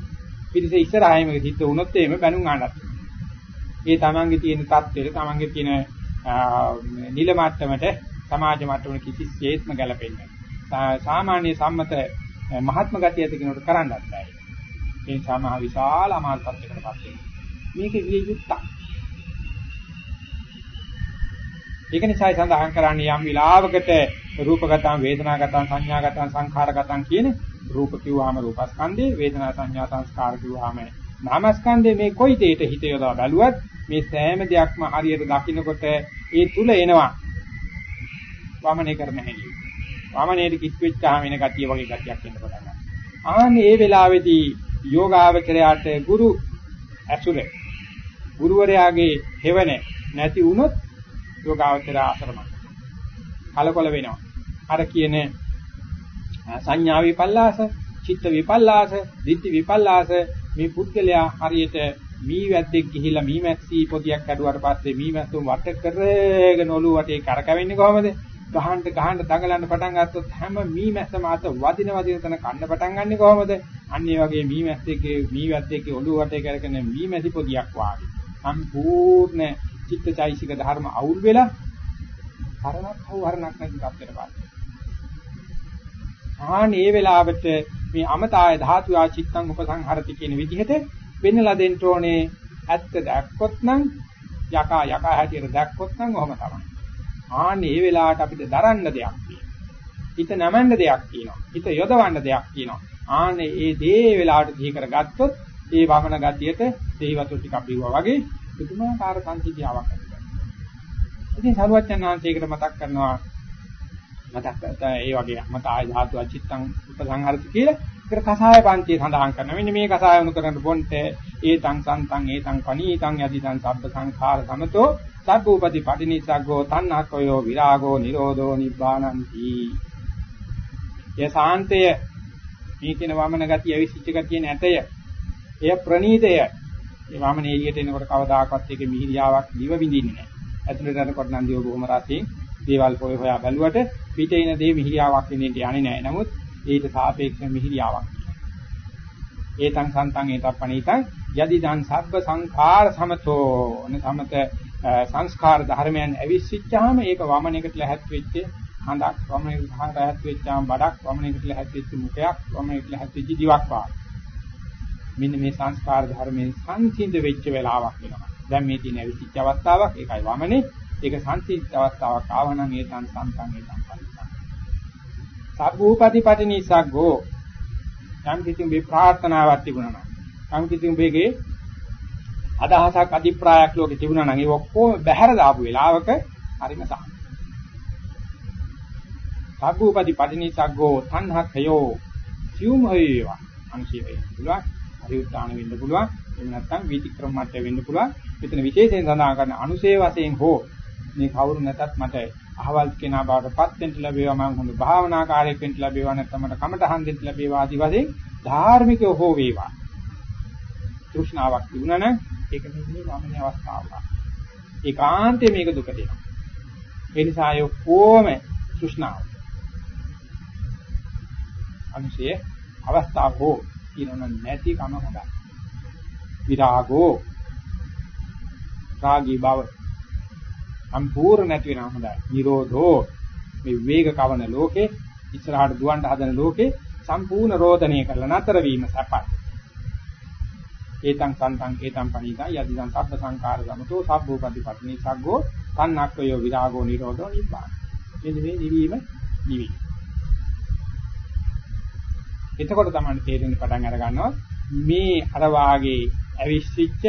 පිටිස ඉස්සරහාම සිද්ධ වුණොත් එහෙම බැනුම් ආන්නත්. ඒ Tamanගේ තියෙන தත්ත්වෙට Tamanගේ තියෙන නිල මට්ටමට සමාජ මට්ටමට කිසිසේත්ම ගැලපෙන්නේ නැහැ. සාමාන්‍ය සම්මත මහත්ම ගතිය ඇති කෙනෙකුට කරන්නත් බෑ. ඒ නිසා මහ විශාල අමාරුකමකට පත් වෙනවා. මේක විය යුක්තක්. ඒක නිසායි සඳහන් කරන්නේ යම් විලාවකට රූපගතං වේදනාගතං සංඥාගතං සංඛාරගතං කියන රූප කිව්වහම රූපස්කන්ධේ වේදනා සංඥා සංස්කාර කිව්වහම නාමස්කන්ධේ මේ කොයි දෙයකට හිත යොදා බැලුවත් මේ සෑම දෙයක්ම හරියට දකින්නකොට ඒ තුල එනවා වමනේ කරන හැටි. වමනේට කිත් වෙච්චාම එන ගතිය වගේ ගතියක් එන්න පටන් ගන්නවා. ආන්නේ ඒ වෙලාවේදී යෝගාවචරයාට ගුරු ඇසුරේ ගුරුවරයාගේ හේවන නැති වුණොත් යෝගාවචරය අසරමයි. කලකොල වෙනවා. අර කියන සංඥා විපල්ලාස, චිත්ත විපල්ලාස, ditthi විපල්ලාස මේ පුද්ගලයා හරියට මී වැද්දෙක් ගිහිල්ලා මී මැස්සී පොදියක් ඇදුවාට පස්සේ මී මැස්සුම් වට කරගෙන ඔළුව වටේ කරකවෙන්නේ කොහමද? ගහන්න ගහන්න දඟලන්න පටන් ගත්තොත් හැම මී මැස්ස මාත වදින වදින තන කන්න පටන් ගන්නෙ කොහමද? අන්න ඒ වගේ මී මැස්සෙක්ගේ මී වැද්දෙක්ගේ ඔළුව වටේ කරගෙන මී මැසි පොදියක් වාගේ. සම්පූර්ණ චිත්තචෛසික ධර්ම අවුල් වෙලා හරණක් හවු හරණක් නැති තත්ත්වයකට ආනේ ඒ වෙලාවට මේ අමතාය ධාතු ආ චිත්තං උපසංහරති කියන විදිහට වෙන්නලා දෙන්න ඕනේ ඇත්ත දැක්කොත් නම් යකා යකා හැටියට දැක්කොත් නම් ඔහම තමයි. ආනේ ඒ වෙලාවට අපිට දරන්න දෙයක් තියෙනවා. හිත නමන්න දෙයක් තියෙනවා. හිත යොදවන්න දෙයක් තියෙනවා. ආනේ ඒ දේ වෙලාවට දිහි කරගත්තොත් ඒ වමන ගතියට දෙහි වතුර ටිකක් බිව්වා වගේ පුදුමාකාර සංසිද්ධියාවක් ඇති වෙනවා. ඉතින් සරුවච්චන් වහන්සේකට මතක් කරනවා මතක් කරලා ඒ වගේ මත ආය ධාතු අචිත්තං උපසංහරති කියලා ඒකට කසාය පන්තිය සඳහන් කරනවා. මෙන්න මේ කසාය උණු කරන්න පොන්ට ඒතං සන්තං ඒතං පනීතං යදිදං සබ්බ සංඛාර සමතෝ සබ්බූපති පටිනිසග්ගෝ තණ්හක්ඛයෝ විරාගෝ නිරෝධෝ නිබ්බානಂತಿ. යසාන්තය මේ කියන වමන ගතිය අවිසිච්ච ගතිය නැතය. එය ප්‍රනීතය. මේ වමන එළියට එනකොට කවදාකවත් ඒකේ මිහිරියාවක් දිව විඳින්නේ නැහැ. ඇතුළට යනකොට නම් දිව බොහොම රසයෙන් දේවල් පොය හොයා බැලුවට පිටේ ඉන දේ මිහිරියාවක් වෙන්නේ යන්නේ නැහැ. නමුත් ඊට සාපේක්ෂව මිහිරියාවක්. ඒතං සන්තං ඒතප්පණීතං යදි දන් සබ්බ සංඛාර සමතෝ. න සමත සංස්කාර ධර්මයන් ඇවිස්සිච්චාම ඒක වමනයකට ලැහත් වෙච්ච හඳක්. වමනයකට ලැහත් වෙච්චාම බඩක් වමනයකට ලැහත් වෙච්ච මුඛයක් වමනයකට ලැහත් වෙච්ච දිවක් වා මෙන්න මේ සංස්කාර ධර්මයෙන් සංසිඳ වෙච්ච වෙලාවක් වෙනවා. දැන් මේ තියෙන ඇවිස්සිච්ච අවස්ථාවක් ඒකයි වමනේ. ඒක සංසිද්ධ අවස්ථාවක් ආවනම් ඒ තන් සම්පන්න ඒ සම්පන්න. සබ්බූපදීපටි නිසග්ගෝ යම් කිසි මේ ප්‍රාර්ථනාවක් තිබුණා නම් යම් කිසි මේකේ අදහසක් අධිප්‍රායක් ලෝකේ තිබුණා නම් ඒ ඔක්කොම බැහැර දාපු වෙලාවක හරිම සාහ. සබ්බූපදීපටි නිසග්ගෝ තණ්හක්ඛයෝ සියුම් හේවා අනුශේ වෙන්න පුළුවන්. පරිඋත්තාන වෙන්න පුළුවන්. එහෙම නැත්නම් වීතික්‍රම මට්ටය වෙන්න පුළුවන්. මෙතන විශේෂයෙන් සඳහන් කරන අනුශේ වශයෙන් හෝ මේ කවුරු නැතත් මට අහවල් කෙනා බවටපත් වෙන්න ලැබේවා මම හොඳ භාවනාකාරයෙක් වෙන්න ලැබේවා නැත්නම් මට කමටහන් දෙන්න ලැබේවා ආදි වශයෙන් ධාර්මිකව හෝ වේවා. තෘෂ්ණාවක් තිබුණා නම් ඒක මේ වමනේ අවස්ථාවක්. ඒකාන්තයෙන් මේක දුක දෙනවා. ඒ නිසා අය කොහොම තෘෂ්ණාව. අනුශය අවස්ථාව හෝ කියනනම් නැති කම හොඳයි. විරාගෝ රාගී බව සම්පූර්ණ නැති වෙනවා හොඳයි. නිරෝධෝ මේ වේග කවන ලෝකේ ඉස්සරහට දුවන්න හදන ලෝකේ සම්පූර්ණ රෝධනය කරලා නතර වීම සැපයි. ඒතං සන්තං ඒතං පණීතං යදිදං සබ්බ සංකාර සමතෝ සබ්බෝ පටිපටිනී සග්ගෝ තන්නක්කයෝ විරාගෝ නිරෝධෝ නිබ්බාන. මෙන්න මේ නිවීම නිවි. එතකොට තමයි තේරෙන්න පටන් අර ගන්නවා මේ අර වාගේ ඇවිස්සිච්ච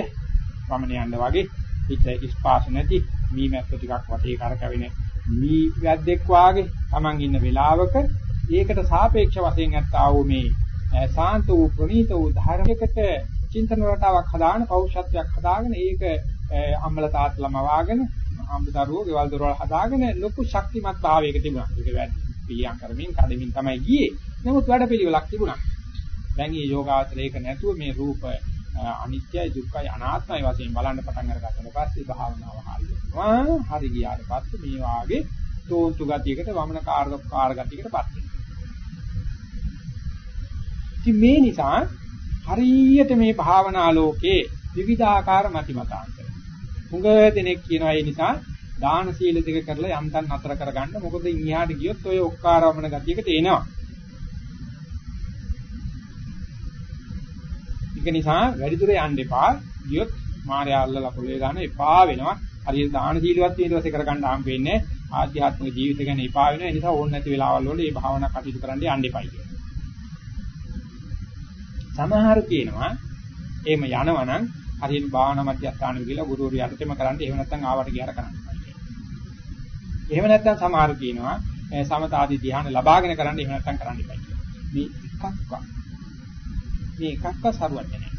වමන යන්න වගේ පිට ස්පාස නැති මී මැස්ස ටිකක් වටේ කරකවෙන මී වැද්දෙක් වාගේ Taman ඉන්න වෙලාවක ඒකට සාපේක්ෂ වශයෙන් ඇත්තා වූ මේ සාන්ත වූ ප්‍රණීත වූ ධර්මයකට චින්තන රටාවක් හදාගෙන පෞෂත්වයක් හදාගෙන ඒක අම්මල තාත්තලම වාගෙන අම්බදරුවෝ ගෙවල් දොරවල් හදාගෙන ලොකු ශක්තිමත් භාවයක තිබුණා. ඒක වැඩි පිළියම් කරමින් කඩමින් තමයි ගියේ. නමුත් වැඩ පිළිවෙලක් තිබුණා. දැන් මේ යෝගාචරයක නැතුව මේ රූප අනිත්‍යයි දුක්ඛයි අනාත්මයි වශයෙන් බලන්න පටන් අරගත්තට පස්සේ භාවනාව හරියනවා. හරි ගියාට පස්සේ මේ වාගේ තෝන්තු ගතියකට වමන කාර්ක කාර ගතියකටපත් වෙනවා. ඉතින් මේ නිසා හරියට මේ භාවනා ලෝකේ විවිධාකාර මතිමතාන්තර. හුඟ දෙනෙක් කියනවා ඒ නිසා දාන සීල දෙක කරලා යන්තම් නතර කරගන්න මොකද ඉන්හිහාට ගියොත් ඔය ඔක්කාරවමන ගතියකට එනවා. ඒක නිසා වැඩි දුර යන්න එපා. ගියොත් මායя අල්ලලා පොළවේ දාන එපා වෙනවා. හරියට දාන සීලවත් ඊට පස්සේ කරගන්න හම් වෙන්නේ ආධ්‍යාත්මික ජීවිත ගැන එපා වෙනවා. ඒ නිසා ඕන නැති වෙලාවල් වල මේ භාවනා කටයුතු කරන්න යන්න එපයි කියනවා. සමහර කියනවා එහෙම යනවනම් හරියට භාවනා මධ්‍යස්ථානෙ ගිහලා ගුරුවරු යටතේම කරන්න එහෙම නැත්නම් ආවට ගියාර කරන්න එහෙම නැත්නම් සමහර කියනවා සමතාදී ධ්‍යාන ලබාගෙන කරන්න එහෙම නැත්නම් කරන්න එපා මේ එකක්වත් මේ එකක්වත් සරුවත් නැහැ.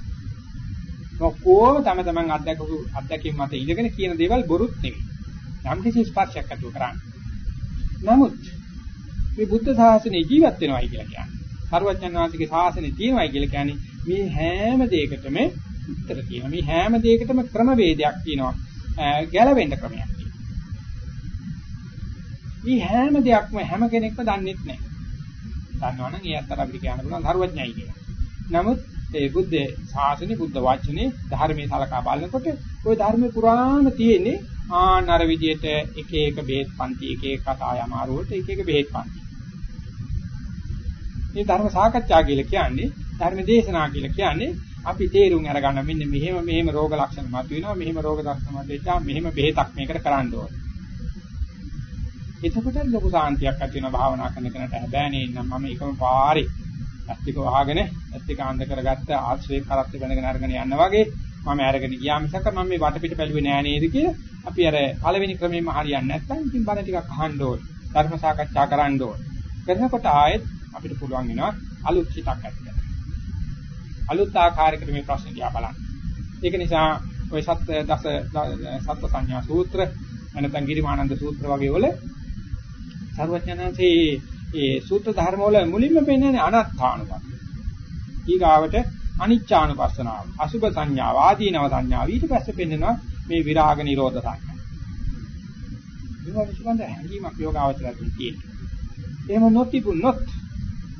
ඔක්කොම තම තමන් අත්දැකපු අත්දැකීම් මත ඉඳගෙන කියන දේවල් බොරුත් නෙවෙයි. යම් කිසි ස්පර්ශයක් අතුව කරන්නේ. නමුත් මේ බුද්ධ ශාසනය ජීවත් වෙනවයි කියලා කියන්නේ. සරුවඥන් වහන්සේගේ ශාසනය තියෙනවයි කියලා කියන්නේ මේ හැම දෙයකටම උත්තර තියෙනවා. මේ හැම දෙයකටම ක්‍රමවේදයක් තියෙනවා. ගැලවෙන්න ක්‍රමයක් තියෙනවා. මේ හැම දෙයක්ම හැම කෙනෙක්ම දන්නෙත් නැහැ. දන්නවනම් ඒ අතර අපිට කියන්න පුළුවන් සරුවඥයි කියලා. නමුත් ඒ බුද්ධ ශාසනය බුද්ධ වචනේ ධර්මයේ සලකා බලනකොට ওই ධර්මේ පුරාම තියෙන්නේ ආනර විදියට එක එක බෙහෙත් පන්ති එක එක කතා යමාරුවට එක එක බෙහෙත් පන්ති. මේ ධර්ම සාකච්ඡා කියලා කියන්නේ ධර්ම දේශනා කියලා කියන්නේ අපි තේරුම් අරගන්න මෙන්න මෙහෙම මෙහෙම රෝග ලක්ෂණ මතුවෙනවා මෙහෙම රෝග ලක්ෂණ මතුවෙච්චා මෙහෙම බෙහෙතක් මේකට කරන්න ඕනේ. එතකොට ලොකු සාන්තියක් ඇති වෙන භාවනා කරන කෙනාට හැබැයි නේනම් මම එකම පාරේ ඇත්තික වහගෙන ඇත්තික ආන්ද කරගත්ත ආශ්‍රේ කරත් වෙනගෙන අරගෙන යන්න වගේ මම අරගෙන ගියා. මිසක මම මේ වටපිට බැලුවේ නෑ නේද කියලා අපි අර පළවෙනි ක්‍රමෙම හරියන්නේ නැත්නම් ඉතින් බණ ටිකක් අහන්න ඕනේ. ධර්ම සාකච්ඡා කරන්න ඕනේ. කරනකොට ආයෙත් අපිට පුළුවන් වෙනවා අලුත් හිතක් ඇති කරගන්න. අලුත් ආකාරයකට මේ ප්‍රශ්න දිහා බලන්න. ඒක නිසා ඔය සත් දස සත්ව සංඥා සූත්‍ර නැත්නම් ගිරිමානන්ද සූත්‍ර වගේ වල සර්වඥාන්සේ ඒ සූත්‍ර ධර්ම වල මුලින්ම පෙන්නන්නේ අනත්තානුපස්සන. ඊගාවට අනිච්චානුපස්සනාව, අසුභ සංඥාව, ආදීනව සංඥාව ඊට පස්සේ පෙන්නනවා මේ විරාග නිරෝධ සංඥා. මේවා විශ්වන්ද හැඟීමක් යෝගාවචරයෙන් තියෙනවා. එහෙම නොතිබුනොත්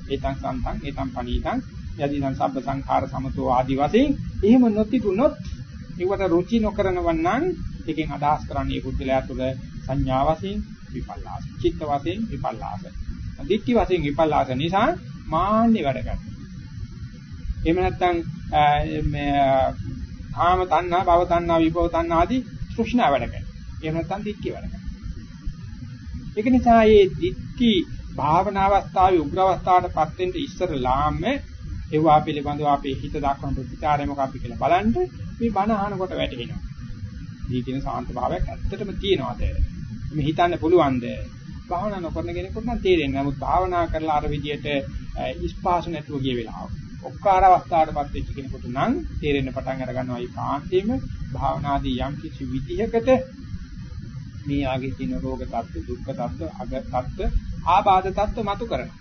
ඒතං සම්තං ඒතං පනීතං යදිනම් සබ්බ සංඛාර සමතෝ ආදි වශයෙන් එහෙම නොතිබුනොත් ඒවට රුචි නොකරනවන් නම් එකෙන් අදහස් කරන්නේ පුද්ගලයා තුළ සංඥා වශයෙන් විපල්ලාස චිත්ත වශයෙන් විපල්ලාස දිට්ඨි වශයෙන් විපල්ලාස නිසා මාන්නේ වැඩ කරනවා. එහෙම නැත්නම් මේ කාම තණ්හා, භව තණ්හා, විභව තණ්හා ආදී තෘෂ්ණා වැඩ කරනවා. එහෙම නැත්නම් දිට්ඨි වැඩ කරනවා. ඒක නිසා මේ දිට්ඨි භාවනා අවස්ථාවේ උග්‍ර අවස්ථාවටපත් වෙන්න ඉස්සරලාම ඒවා පිළිබඳව අපේ හිත දක්වන ප්‍රතිචාරය මොකක්ද කියලා බලන්න මේ බණ අහනකොට වැටෙනවා. මේ කියන සාන්ත භාවයක් ඇත්තටම තියෙනවාද? මේ හිතන්න පුළුවන්ද? භාවනා නොකරන කෙනෙකුට නම් තේරෙන්නේ නැහැ. නමුත් භාවනා කරලා අර විදියට ඉස්පාසු නැතුව ගිය වෙලාව. ඔක්කාර අවස්ථාවටපත් වෙච්ච කෙනෙකුට නම් තේරෙන්න පටන් අර ගන්නවා මේ කාන්තේම භාවනාදී යම් කිසි විදිහකට මේ ආගේ තියෙන රෝග තත්ත්ව, දුක්ඛ තත්ත්ව, අග තත්ත්ව, ආබාධ තත්ත්ව මතු කරනවා.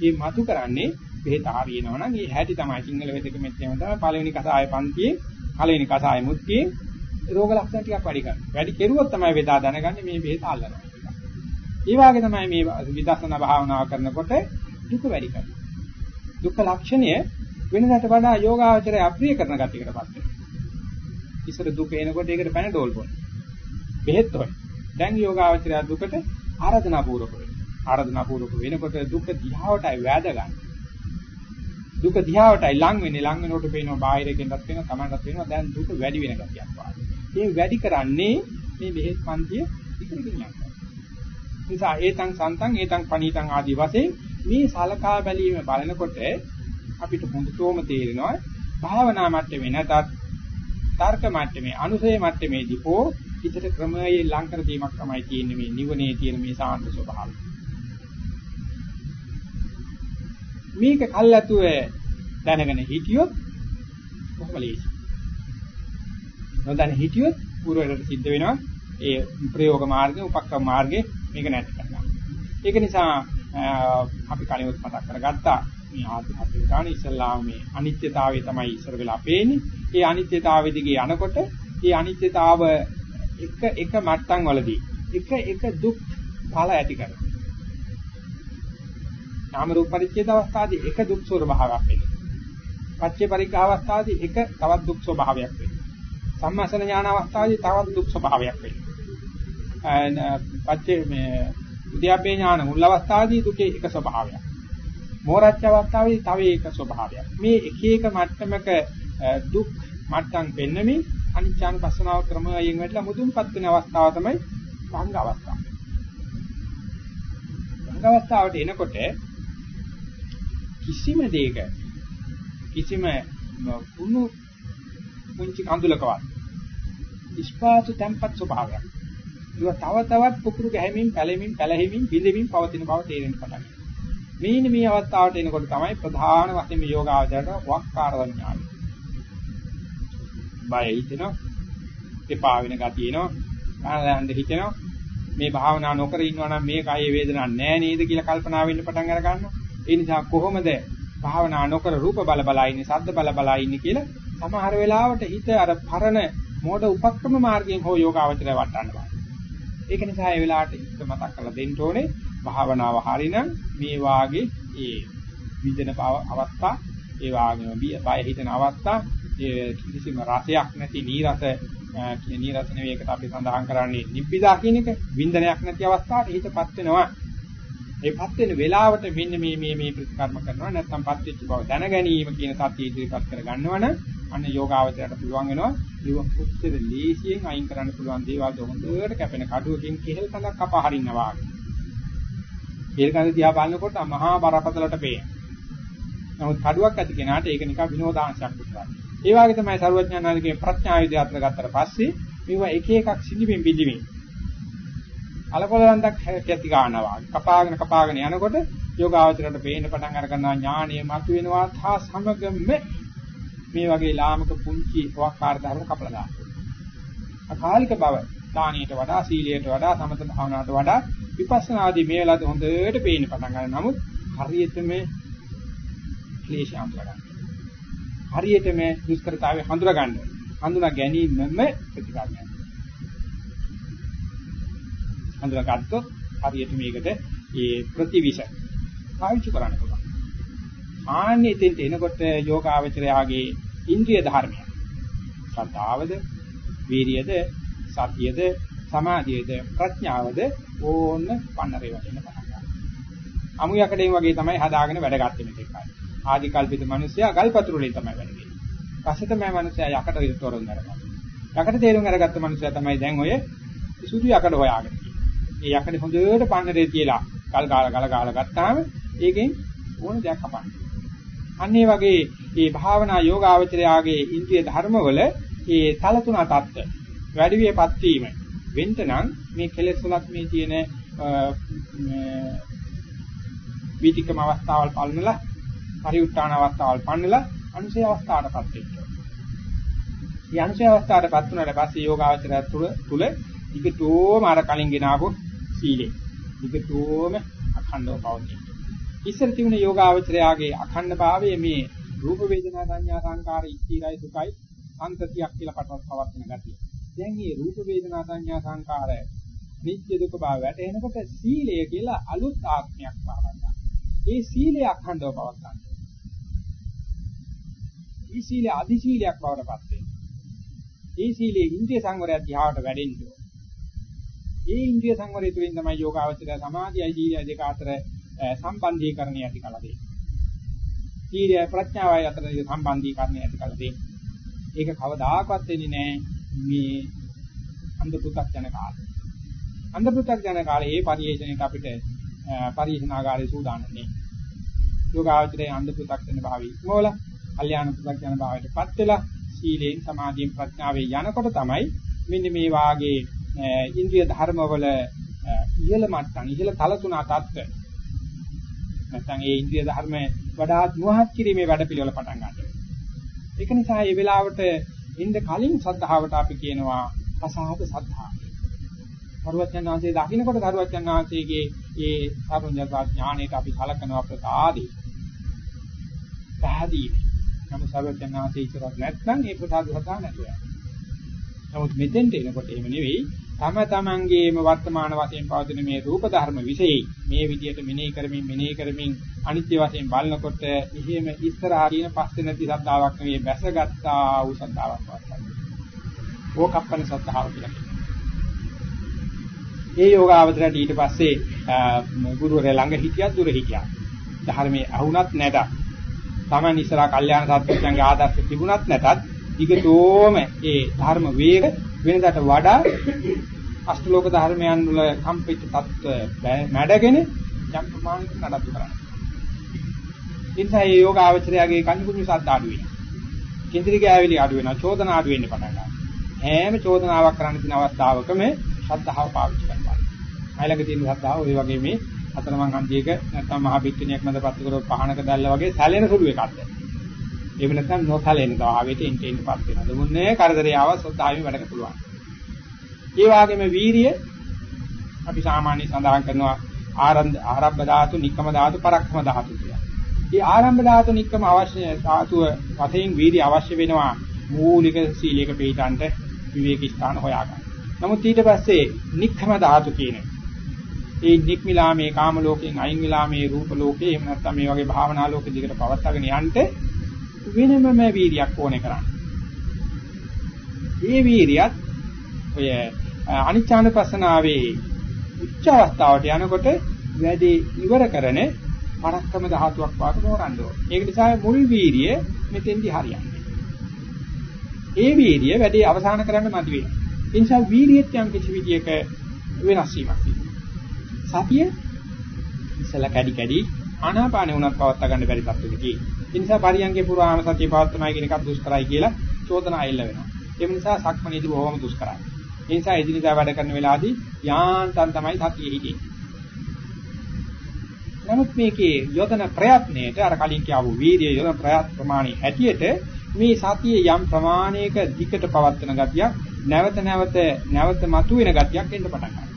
මේ මතු කරන්නේ බෙහෙත හරියනවා නම් මේ හැටි තමයි සිංහල වේදක මෙච්චම තමයි පළවෙනි කසාය පන්තියේ පළවෙනි කසාය මුත්තියේ රෝග ලක්ෂණ ටිකක් වැඩි කරනවා. වැඩි කෙරුවොත් තමයි වේදා දැනගන්නේ මේ බෙහෙත අල්ලනවා. ඒ වගේ තමයි මේ විදර්ශනා භාවනාව කරනකොට දුක වැඩි කරනවා. දුක්ඛ ලක්ෂණය වෙනදාට වඩා යෝගාචරය අප්‍රිය කරන ගතියකටපත් වෙනවා. ඉස්සර දුක එනකොට ඒකට පැනඩෝල් බොන. බෙහෙත් හොය. දැන් යෝගාචරය දුකට ආරාධනා පූර්වක වෙනවා. ආරාධනා පූර්වක වෙනකොට දුක දිහාවටයි වෑද ගන්න. දුක දිහාවටයි ලං වෙන්නේ ලං වෙනකොට පේනවා බාහිරකින්වත් වෙනවා තමන්ටත් වෙනවා දැන් දුක වැඩි වෙන ගතියක් වාගේ. මේ වැඩි කරන්නේ මේ බෙහෙත් පන්තිය ඉතිරි ගෙනියන්න. නිසා ඒතං සන්තං ඒතං පනීතං ආදී වශයෙන් මේ සලකා බැලීම බලනකොට අපිට හොඳටම තේරෙනවා භාවනා මට්ටමේ නැතත් තර්ක මට්ටමේ අනුසය මට්ටමේදී හෝ හිතට ක්‍රමයේ ලං කර දීමක් තමයි තියෙන්නේ මේ නිවනේ තියෙන මේ සාන්ත ස්වභාවය. මේක කල්ැතුව දැනගෙන හිටියොත් කොහොම ලේසි. නොදැන හිටියොත් පුරවලට සිද්ධ වෙනවා ඒ ප්‍රයෝග මාර්ගේ උපක්‍රම මාර්ගේ මේක නැති කරනවා. ඒක නිසා අපි කලින්වත් මතක් කරගත්තා මේ ආධ්‍යාත්මික ඥාන ඉස්සල්ලාම මේ අනිත්‍යතාවය තමයි ඉස්සර වෙලා පේන්නේ. ඒ අනිත්‍යතාවය දිගේ යනකොට ඒ අනිත්‍යතාව එක එක මට්ටම් වලදී එක එක දුක් ඵල ඇති කරනවා. නාම රූප පරිච්ඡේද අවස්ථාවේ එක දුක් ස්වභාවයක් වෙනවා. පච්චේ පරිග්‍රහ අවස්ථාවේ එක තවත් දුක් ස්වභාවයක් වෙනවා. සම්මාසන ඥාන අවස්ථාවේ තවත් දුක් ස්වභාවයක් වෙනවා. Uh, පච්චේ මේ උද්‍යාපේ ඥාන මුල් අවස්ථාවේදී දුකේ එක ස්වභාවයක්. මෝරච්ච අවස්ථාවේදී තව එක ස්වභාවයක්. මේ එක එක මට්ටමක uh, දුක් මට්ටම් පෙන්නමින් අනිච්චාන පස්සනාව ක්‍රමයෙන් වැටලා මුදුන්පත් වෙන අවස්ථාව තමයි භංග අවස්ථාව. භංග අවස්ථාවට එනකොට කිසිම දෙයක කිසිම කුණු පුංචි කඳුලකවත් ඉස්පාසු tempat ස්වභාවයක්. ඒක තව තවත් පුපුරු ගැහිමින්, පැලෙමින්, පැලෙහිමින්, බිඳෙමින් පවතින බව තේරෙන්න පටන් ගන්නවා. මේන මේ අවස්ථාවට එනකොට තමයි ප්‍රධාන වශයෙන් මේ යෝගාවචරයට වක්කාර විඥානය. බය හිතෙනවා, එපා වෙන ගතිය එනවා, ආනන්ද හිතෙනවා. මේ භාවනා නොකර ඉන්නවා නම් මේ කයේ වේදනාවක් නැහැ නේද කියලා කල්පනා වෙන්න පටන් අර ගන්නවා. ඒ නිසා කොහොමද භාවනා නොකර රූප බල බලා ඉන්නේ, ශබ්ද බල බලා ඉන්නේ කියලා සමහර වෙලාවට හිත අර පරණ මෝඩ උපක්‍රම මාර්ගයෙන් හෝ යෝගාවචරය වටන්න බෑ. ඒක නිසා ඒ වෙලාවට හිත මතක් කරලා දෙන්න ඕනේ. භාවනාව හරිනම් මේ වාගේ ඒ විදෙන අවස්ථා ඒ වාගේම බය හිතන අවස්ථා ඒ කිසිම රසයක් නැති නීරස කියන නීරස නෙවෙයි ඒකට අපි සඳහන් කරන්නේ නිබ්බිදා කියන එක. වින්දනයක් නැති අවස්ථාවට හිතපත් වෙනවා. ඒපත් වෙන වෙලාවට මෙන්න මේ මේ මේ ප්‍රතිකර්ම කරනවා. නැත්නම් පත් වෙච්ච බව දැන ගැනීම කියන සත්‍ය ඉදිරිපත් කර ගන්නවනම් අන්න යෝගාවචරයට පුළුවන් වෙනවා ඒව පුත්තර ලේසියෙන් අයින් කරන්න පුළුවන් දේවල් හොඳට කැපෙන කඩුවකින් කෙහෙල් කඳක් කපා හරිනවා වගේ. කෙහෙල් කඳ දිහා බලනකොට මහා බරපතලට පේනවා. නමුත් කඩුවක් ඇති කෙනාට ඒක නිකන් විනෝදාංශයක් විතරයි. ඒ වගේ තමයි සරුවඥානාලිගේ ප්‍රඥා විද්‍ය අතර ගත්තට පස්සේ මේවා එක එකක් සිඳිමින් බිඳිමින් අලකොලන්දක් කැටි ගන්නවා. කපාගෙන කපාගෙන යනකොට යෝගාවචරයට පේන්න පටන් අර ගන්නවා ඥානීය මතුවෙනවා හා සමගම මේ වගේ ලාමක පුංචි වක්කාර ධර්ම කපලා දානවා. අකාලික බව දානියට වඩා සීලයට වඩා සමත භාවනාවට වඩා විපස්සනා ආදී මේ වෙලාවට හොඳට පේන්න පටන් ගන්නවා. නමුත් හරියටම ක්ලේශ අඳුරගන්න. හරියටම දුෂ්කරතාවය හඳුනා ගන්න. හඳුනා ගැනීමම ප්‍රතිකාරයක්. හඳුනාගත්තොත් හරියට මේකට ඒ ප්‍රතිවිෂ පාවිච්චි කරන්න පුළුවන්. ආන්නේ එතෙන්ට එනකොට යෝගාවචරයාගේ ඉන්ද්‍රිය ධර්මය. සද්ධාවද, වීරියද, සතියද, සමාධියද, ප්‍රඥාවද ඕන්න පන්නරේ වශයෙන් පටන් ගන්නවා. අමු යකඩෙන් වගේ තමයි හදාගෙන වැඩ ගත්තේ මේකයි. ආදි කල්පිත මිනිසයා ගල්පතුරු වලින් තමයි වැඩ ගන්නේ. පස්සේ තමයි මිනිසයා යකඩ විතරොන් ගන්නවා. යකඩ තේරුම් අරගත්ත මිනිසයා තමයි දැන් ඔය සුදු යකඩ හොයාගෙන ඒ යකඩ හොඳට පන්නරේ තියලා ගල් ගාලා ගල ගාලා ගත්තාම ඒකෙන් ඕන දෙයක් කපන්න. අන්න ඒ වගේ මේ භාවනා යෝගාවචරයාගේ ඉන්ද්‍රිය ධර්මවල මේ තල තුන තත්ත්ව වැඩි වියපත් වීම වෙන්න නම් මේ කෙලෙස් වලත් මේ තියෙන වීතිකම අවස්ථාවල් පල්නලා පරිඋත්තාන අවස්ථාවල් පන්නලා අනුසය අවස්ථාවටපත් වෙනවා. මේ අනුසය අවස්ථාවටපත් වුණාට පස්සේ යෝගාවචරය තුළ තුල ඊකටෝම අර කලින් ගෙනාවු සීලේ. ඊකටෝම අඛණ්ඩව පවතින. ඉස්සර තිබුණ යෝගාවචරයාගේ අඛණ්ඩ භාවයේ මේ රූප වේදනා සංඥා සංකාර ඉස්තිරයි සුඛයි සංතතියක් කියලා පටවත් පවත්න ගතිය. දැන් මේ රූප වේදනා සංඥා සංකාර නිත්‍ය දුක බව වැටෙනකොට සීලය කියලා අලුත් ආත්මයක් පාවන්නා. ඒ සීලය අඛණ්ඩව පවත්නවා. මේ සීලය අධි සීලයක් බවට පත් වෙනවා. ඒ සීලයේ ඉන්ද්‍රිය සංවරය ධ්‍යාවට වැඩෙන්න ඕන. ඒ ඉන්ද්‍රිය සංවරය තුළින් තමයි යෝගාවචරය සමාධියයි සීලය දෙක අතර සම්බන්ධීකරණය ඇති කළ දෙයි. ඊර්ය ප්‍රඥාවයි අතර සම්බන්ධීකරණය ඇති කළ දෙයි. ඒක කවදාකවත් වෙන්නේ නැහැ මේ අන්ධ පුතක් යන කාලේ. අන්ධ පුතක් යන කාලේ මේ පරිේශණයට අපිට පරිේශනාගාරේ සූදානම්නේ. යෝගාචරයේ අන්ධ පුතක් වෙන භාවී ඉක්මවල, කල්යාණ පුතක් යන භාවයටපත් වෙලා සීලෙන් සමාධියෙන් ප්‍රඥාවෙන් යනකොට තමයි මෙන්න මේ වාගේ ඉන්ද්‍රිය ධර්මවල ඉහළ මට්ටම් ඉහළ තල තුන අතත් නැත්නම් ඒ ඉන්ද්‍රිය ධර්ම වඩාත් මුවහත් කිරීමේ වැඩ පිළිවෙල පටන් ගන්නවා. ඒක නිසා මේ වෙලාවට ඉන්න කලින් සද්ධාවට අපි කියනවා අසහත සද්ධා. සරුවචන් වහන්සේ දකින්නකොට සරුවචන් වහන්සේගේ ඒ සාරුඤ්‍යතා ඥාණයට අපි සලකනවා ප්‍රසාදී. පැහැදිලි. නමුත් සරුවචන් වහන්සේ ඉතරක් නැත්නම් ඒ ප්‍රසාද සදා නැතුව. නමුත් මෙතෙන්ට එනකොට එහෙම නෙවෙයි තම තමන්ගේම වර්තමාන වශයෙන් පවතින මේ රූප ධර්ම විශේෂයි මේ විදිහට මෙනෙහි කරමින් මෙනෙහි කරමින් අනිත්‍ය වශයෙන් බලනකොට එහෙම ඉස්සරහා කියන පස්සේ නැති සද්ධාාවක් නෙවෙයි බැසගත්තා වූ සද්ධාාවක් වත්තයි. ඕකප්පන සද්ධාව කියලා කියනවා. ඒ යෝගාවචරයට ඊට පස්සේ ගුරුවරයා ළඟ හිටියත් දුර හිටියා. ධර්මයේ අහුණත් නැත. Taman ඉස්සරහා කල්යාණ සත්‍යඥාගේ ආදර්ශ තිබුණත් නැතත් ඊකතෝම ඒ ධර්ම වේග වෙනදාට වඩා අෂ්ටලෝක ධර්මයන් වල කම්පිත තත්ත්ව මැඩගෙන යම් ප්‍රමාණයකට නඩත්තු කරනවා. ඉතින් ඒ යෝග ආචරයගේ කන්කුණු සද්ද අඩු වෙනවා. කේන්ද්‍රික ඇවිලි අඩු වෙනවා. චෝදන අඩු වෙන්න පටන් ගන්නවා. හැම චෝදනාවක් කරන්න තියෙන අවස්ථාවකම ශ්‍රද්ධාව පාවිච්චි කරනවා. අයලඟ තියෙන ශ්‍රද්ධාව ඔය වගේ මේ අතරමං හන්දියක නැත්නම් මහ පිටුණියක් මැද පත්තු කරව පහනක දැල්ලා වගේ සැලෙන සුළු එකක්ද. එහෙම නැත්නම් නොසැලෙන තවාවෙට එන්ට එන්නපත් වෙනවා. දුන්නේ කරදරේ ආව සොත්තාවෙම වැඩක පුළුවන්. ඒ වගේම වීරිය අපි සාමාන්‍ය සඳහන් කරනවා ආරම්භ ආරම්භ ධාතු, නික්කම ධාතු, පරක්කම ධාතු කියලා. මේ ආරම්භ ධාතු, නික්කම අවශ්‍ය ධාතුව වශයෙන් වීරිය අවශ්‍ය වෙනවා මූලික සීලයක පිළිතන්ට විවේක ස්ථාන හොයාගන්න. නමුත් ඊට පස්සේ නික්කම ධාතු කියන්නේ ඒ නික්මිලා මේ කාම ලෝකයෙන් අයින් වෙලා මේ රූප ලෝකේ එහෙම නැත්නම් මේ වගේ භාවනා ලෝකෙ දිගට පවත්වාගෙන යන්න වෙනමම වීරියක් ඕනේ කරන්නේ. මේ වීරියත් ඔය අනිච්චානුපස්සනාවේ උච්ච අවස්ථාවට යනකොට වැඩි ඉවර කරන පරක්කම ධාතුවක් වාට මෝරන්න ඕන. ඒක නිසා මුල් වීරිය මෙතෙන්දි හරියන්නේ. ඒ වීරිය වැඩි අවසන් කරන්න මදි වෙනවා. ඒ නිසා වීරියත් යම් කිසි විදියක වෙනස් වීමක් තියෙනවා. සතිය ඉස්සලා කැඩි කැඩි ආනාපානෙ උනත් පවත් ගන්න බැරි තත්ත්වෙකදී. ඒ නිසා පරියංගේ පුරාම සතිය පවත්වනයි කියන එකත් දුෂ්කරයි කියලා චෝදනා එල්ල වෙනවා. ඒ නිසා සක්මණේදී බොහොම දුෂ්කරයි. ඒ නිසා එදිනදා වැඩ කරන වෙලාවදී යාන්තම් තමයි සතිය හිටියේ. නමුත් මේකේ යොදන ප්‍රයත්නයේට අර කලින් කියවු වීර්ය යොදන ප්‍රයත් ප්‍රමාණي හැටියට මේ සතියේ යම් ප්‍රමාණයක දිකට පවත්වන ගතියක් නැවත නැවත නැවත මතුවෙන ගතියක් එන්න පටන් ගන්නවා.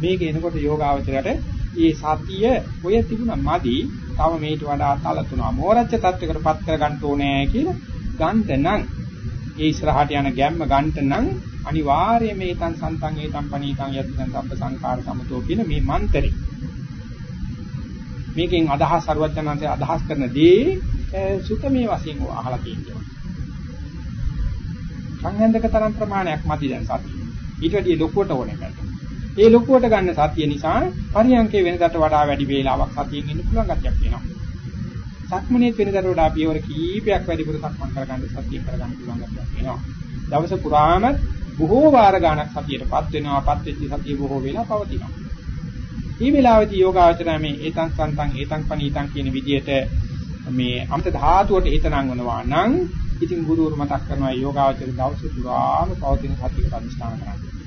මේක එනකොට යෝගාවචරයට මේ සතිය ඔය තිබුණ මදි තව මේට වඩා තල තුනම මෝරච්ච තත්වයකට පත් කර ගන්න ඕනේ කියලා ගන්න නම් ඒ ඉස්සරහට යන ගැම්ම ගන්න නම් අනිවාර්යයෙන්ම ඒතන් සන්තං ඒතම් පනීතං යතිසං සබ්බ සංකාර සමතෝ කියන මේ මන්ත්‍රේ. මේකෙන් අදහස් අරුවචනන්සේ අදහස් කරන දේ සුතමේ වශයෙන් අහලා තියෙනවා. සංහඳක තරම් ප්‍රමාණයක් මදි දැන් සතිය. ඊට වැඩිය ලොකුවට ඕනේ කරලා ඒ ලොකුවට ගන්න සතිය නිසා පරියන්කේ වෙනදට වඩා වැඩි වේලාවක් සතියෙන් ඉන්න පුළුවන් ගැටයක් වෙනවා සක්මනේ වෙනදට වඩා පියවර කීපයක් වැඩිපුර සක්මන් කරගන්න සතිය කරගන්න පුළුවන් ගැටයක් වෙනවා දවස පුරාම බොහෝ වාර ගණක් සතියටපත් වෙනවාපත් වෙච්ච සතිය බොහෝ වෙලා පවතිනවා. මේ වෙලාවේදී යෝගාචරය මේ ඒතං සන්තං ඒතං පනීතං කියන විදිහට මේ අමත ධාතුවට හිත නංවනවා නම් ඉතින් ගුරුවරු මතක් කරනවා යෝගාචර දවස පුරාම පවතින සතියකට අනිස්ථාන කරන්න.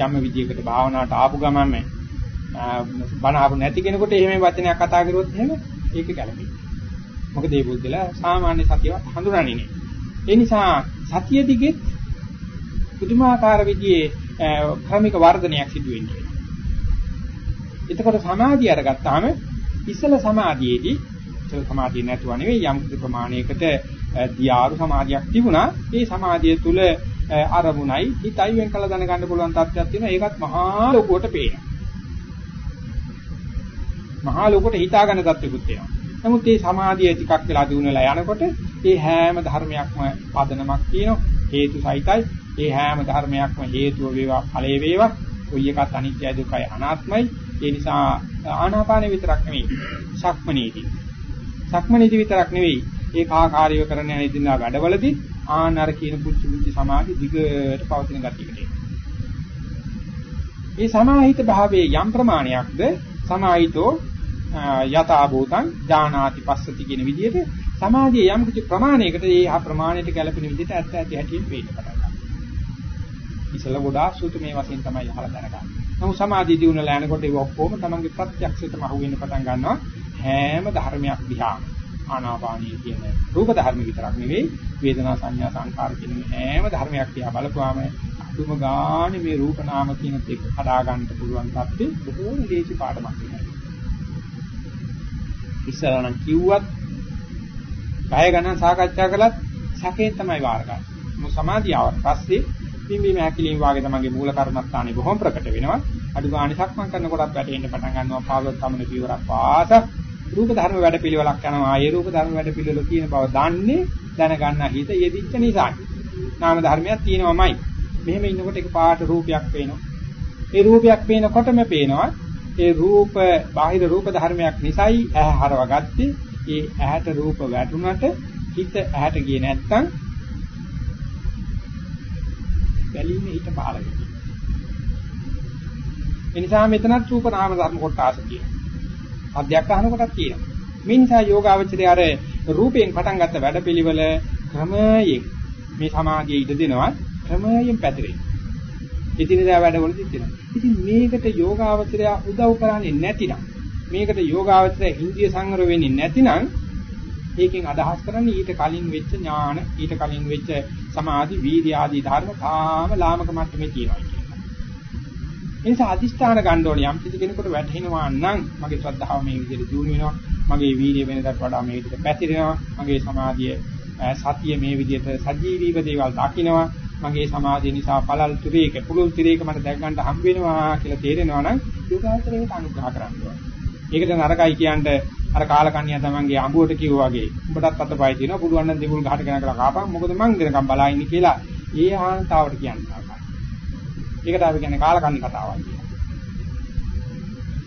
යම් විදියකට භාවනාවට ආපු ගමන්ම බණ ආපු නැති කෙනෙකුට එහෙම වචනයක් කතා කරුවොත් එහෙම ඒක ගැළපෙන්නේ. මොකද මේ බුද්ධලා සාමාන්‍ය සතියවත් හඳුනන්නේ නෑ. ඒ නිසා සතිය දිගෙත් පුදුමාකාර විදිහේ ක්‍රමික වර්ධනයක් සිදු වෙන්නේ. එතකොට සමාධිය අරගත්තාම ඉස්සල සමාධියේදී ඉස්සල සමාධිය නැතුව නෙවෙයි යම් ප්‍රමාණයකට දියාරු සමාධියක් තිබුණා. ඒ සමාධිය තුල අරමුණයි හිතයි වෙන් කළ දැනගන්න පුළුවන් තත්ත්වයක් තියෙනවා. ඒකත් මහා ලොකුවට පේනවා. මහා ලොකුවට හිතාගන්න තත්ත්වෙකුත් තියෙනවා. නමුත් මේ සමාධිය ටිකක් වෙලා දිනුනලා යනකොට මේ හැම ධර්මයක්ම පදනමක් තියෙනවා. හේතු සහිතයි. මේ හැම ධර්මයක්ම හේතුව වේවා ඵලයේ වේවා. කොයි එකත් අනිත්‍යයි දුකයි අනාත්මයි. ඒ නිසා ආනාපානෙ විතරක් නෙවෙයි. සක්මනේදී. සක්මනේදී විතරක් නෙවෙයි. ඒකාකාරීව කරන යන ඉදින්නා වැඩවලදී ආනාර කියන පුච්ච පුච්ච සමාධි දිගට පවතින ගතියකට එනවා. මේ සමාහිත භාවයේ යම් ප්‍රමාණයක්ද සමාහිතෝ යතා භූතං ඥානාති පස්සති කියන විදිහට සමාධියේ යම් කිසි ප්‍රමාණයකට ඒ ආ ප්‍රමාණයට ගැලපෙන විදිහට ඇත්ත ඇති හැටියෙන් වේද පටන් ගන්නවා. ඉතල ගොඩාක් සූතු මේ වශයෙන් තමයි අහලා දැනගන්නේ. නමුත් සමාධිය දිනුනලා යනකොට ඒක ඔක්කොම තමන්ගේ ප්‍රත්‍යක්ෂයටම අහු වෙන්න පටන් ගන්නවා. හැම ධර්මයක් දිහාම ආනාපානිය කියන රූප ධර්ම විතරක් නෙවෙයි වේදනා සංඥා සංකාර කියන හැම ධර්මයක් දිහා බලපුවාම අතුම ගානේ මේ රූප නාම කියන දෙක හදා ගන්න පුළුවන් තත්ත්වෙ බොහෝම ලේසි පාඩමක් වෙනවා. ඉස්සරහනම් කිව්වත් කය ගණන් සාකච්ඡා කළත් සැකයෙන් තමයි වාර ගන්න. මොකද සමාධිය ආවට පස්සේ පිම්බීම හැකිලිම වාගේ තමගේ මූල කර්මස්ථානේ බොහොම ප්‍රකට වෙනවා. අඩු ගාණ සක්මන් කරනකොටත් වැටෙන්න පටන් ගන්නවා පාවොත් තමන පියවරක් පාස රූප ධර්ම වැඩ පිළිවෙලක් යනවා. ඒ රූප ධර්ම වැඩ පිළිවෙල කියන බව දන්නේ දැනගන්න හිත යෙදිච්ච නිසා. නාම ධර්මයක් තියෙනවමයි. මෙහෙම ඉන්නකොට එක පාට රූපයක් පේනවා. ඒ රූපයක් පේනකොටම පේනවා ඒ රූප බාහිර රූප ධර්මයක් නිසායි ඇහැ හරවගත්තේ. ඒ ඇහැට රූප වැටුණට හිත ඇහැට ගියේ නැත්තම් බැලීමේ හිත පහළ වෙනවා. ඒ නිසා මෙතනත් රූප නාම ධර්ම කොටස කියනවා. අධ්‍යක් අහන කොටක් කියනවා. මේ නිසා යෝගාවචරය අර රූපයෙන් පටන් ගත්ත වැඩපිළිවෙල ක්‍රමයෙන් මේ සමාධිය ඉඩ දෙනවා ක්‍රමයෙන් පැතිරෙයි. ඉතින්දා වැඩවලදී තියෙනවා. ඉතින් මේකට යෝගාවචරය උදව් කරන්නේ නැතිනම් මේකට යෝගාවචරය ඉන්ද්‍රිය සංවර වෙන්නේ නැතිනම් ඒකෙන් අදහස් කරන්නේ ඊට කලින් වෙච්ච ඥාන ඊට කලින් වෙච්ච සමාධි වීර්ය ආදී ධර්ම තාම ලාමක මට්ටමේ තියෙනවා කියනවා. ඒ නිසා අදිෂ්ඨාන ගන්න ඕනේ. යම් කිසි කෙනෙකුට වැටහෙනවා නම් මගේ ශ්‍රද්ධාව මේ විදිහට දියුණු වෙනවා. මගේ වීර්ය වෙනකට වඩා මේ විදිහට පැතිරෙනවා. මගේ සමාධිය සතිය මේ විදිහට සජීවීව දේවල් දකින්නවා මගේ සමාධිය නිසා පළල් තුරේක පුළුල් තිරේක මට දැක් ගන්න හම්බ වෙනවා කියලා තේරෙනවා නම් යෝගාචරයට අනුග්‍රහ කරන්න ඕනේ. ඒකට නරකයි කියන්නේ අර කාලකන්‍යා තමන්ගේ අඹුවට කිව්වා වගේ. උඹටත් අතපය තියෙනවා පුළුවන් නම් දෙමුල් ගහට ගෙන කරලා කාපන්. මොකද මං දෙනකම් බලා ඉන්නේ කියලා ඒ ආහන්තාවට කියන්නේ ඒකට අපි කියන්නේ කාලකන්ණි කතාවයි කියලා.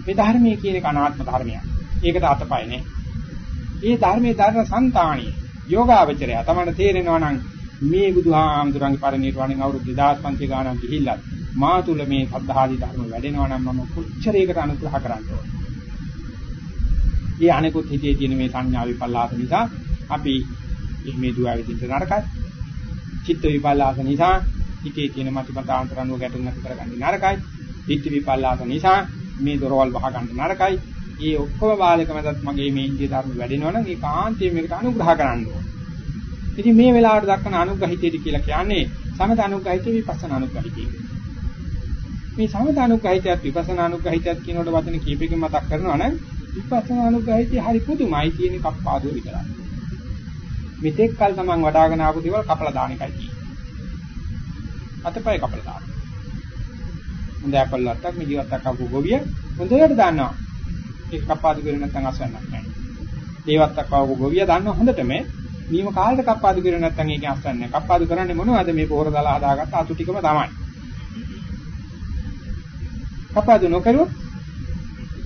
මේ ධර්මයේ කියන එක අනාත්ම ධර්මයක්. ඒකට අතපය නේ. මේ ධර්මයේ ධර්ම సంతාණිය යෝගාවචරය තමයි තේරෙනවා නම් මේ බුදුහාමුදුරන්ගේ පරිණිරවාණින් අවුරුදු 2500 ගානක් ගිහිල්ලා මා තුල මේ සද්ධාදී ධර්ම වැඩෙනවා නම් මම කොච්චරයකට අනුග්‍රහ කරන්න ඕන. මේ අනෙකුත් හිතේ තියෙන මේ සංඥා විපල්ලාස නිසා අපි මේ දුව ඇවිදින්න නරකයි. චිත්ත විපල්ලාස නිසා හිතේ තියෙන මතිමතාන්තර අනුව ගැටුම් නැති කරගන්න නරකයි. ditthi විපල්ලාස නිසා මේ දොරවල් වහ ගන්න නරකයි. මේ ඔක්කොම බාලක මතත් මගේ මේ ඉන්දිය ධර්ම වැඩෙනවා නම් ඒ කාන්තයෙන් මේකට අනුග්‍රහ කරන්න ඕන. ඉතින් මේ වෙලාවට දක්වන අනුග්‍රහිතේද කියලා කියන්නේ සමත අනුග්‍රහිතේ විපස්සනා අනුග්‍රහිතේ. මේ සමත අනුග්‍රහිතයත් විපස්සනා අනුග්‍රහිතයත් කියනකොට වචන කීපයකින් මතක් කරනවා නම් විපස්සනා අනුග්‍රහිතේ හරි පුදුමයි කියන කප්පාදුව විතරයි. මෙතෙක් කල තමන් වඩ아가න ආපු දේවල් කපලා දාන එකයි තියෙන්නේ. අතපය කපලා දාන. හොඳ ඇපල් වත්තක් මිදිවත්තක් ආපු ගොවිය හොඳට දන්නවා. ඒක කප්පාදු කරේ නැත්නම් අස්වැන්නක් නැහැ. දේවත්තක් ආපු ගොවිය දන්නවා හොඳටම නියම කාලෙට කප්පාදු කරේ නැත්නම් ඒකේ අස්වැන්න නැහැ. කප්පාදු කරන්නේ මොනවද මේ පොහොර දාලා හදාගත්ත අතු ටිකම තමයි. කප්පාදු නොකරුවොත්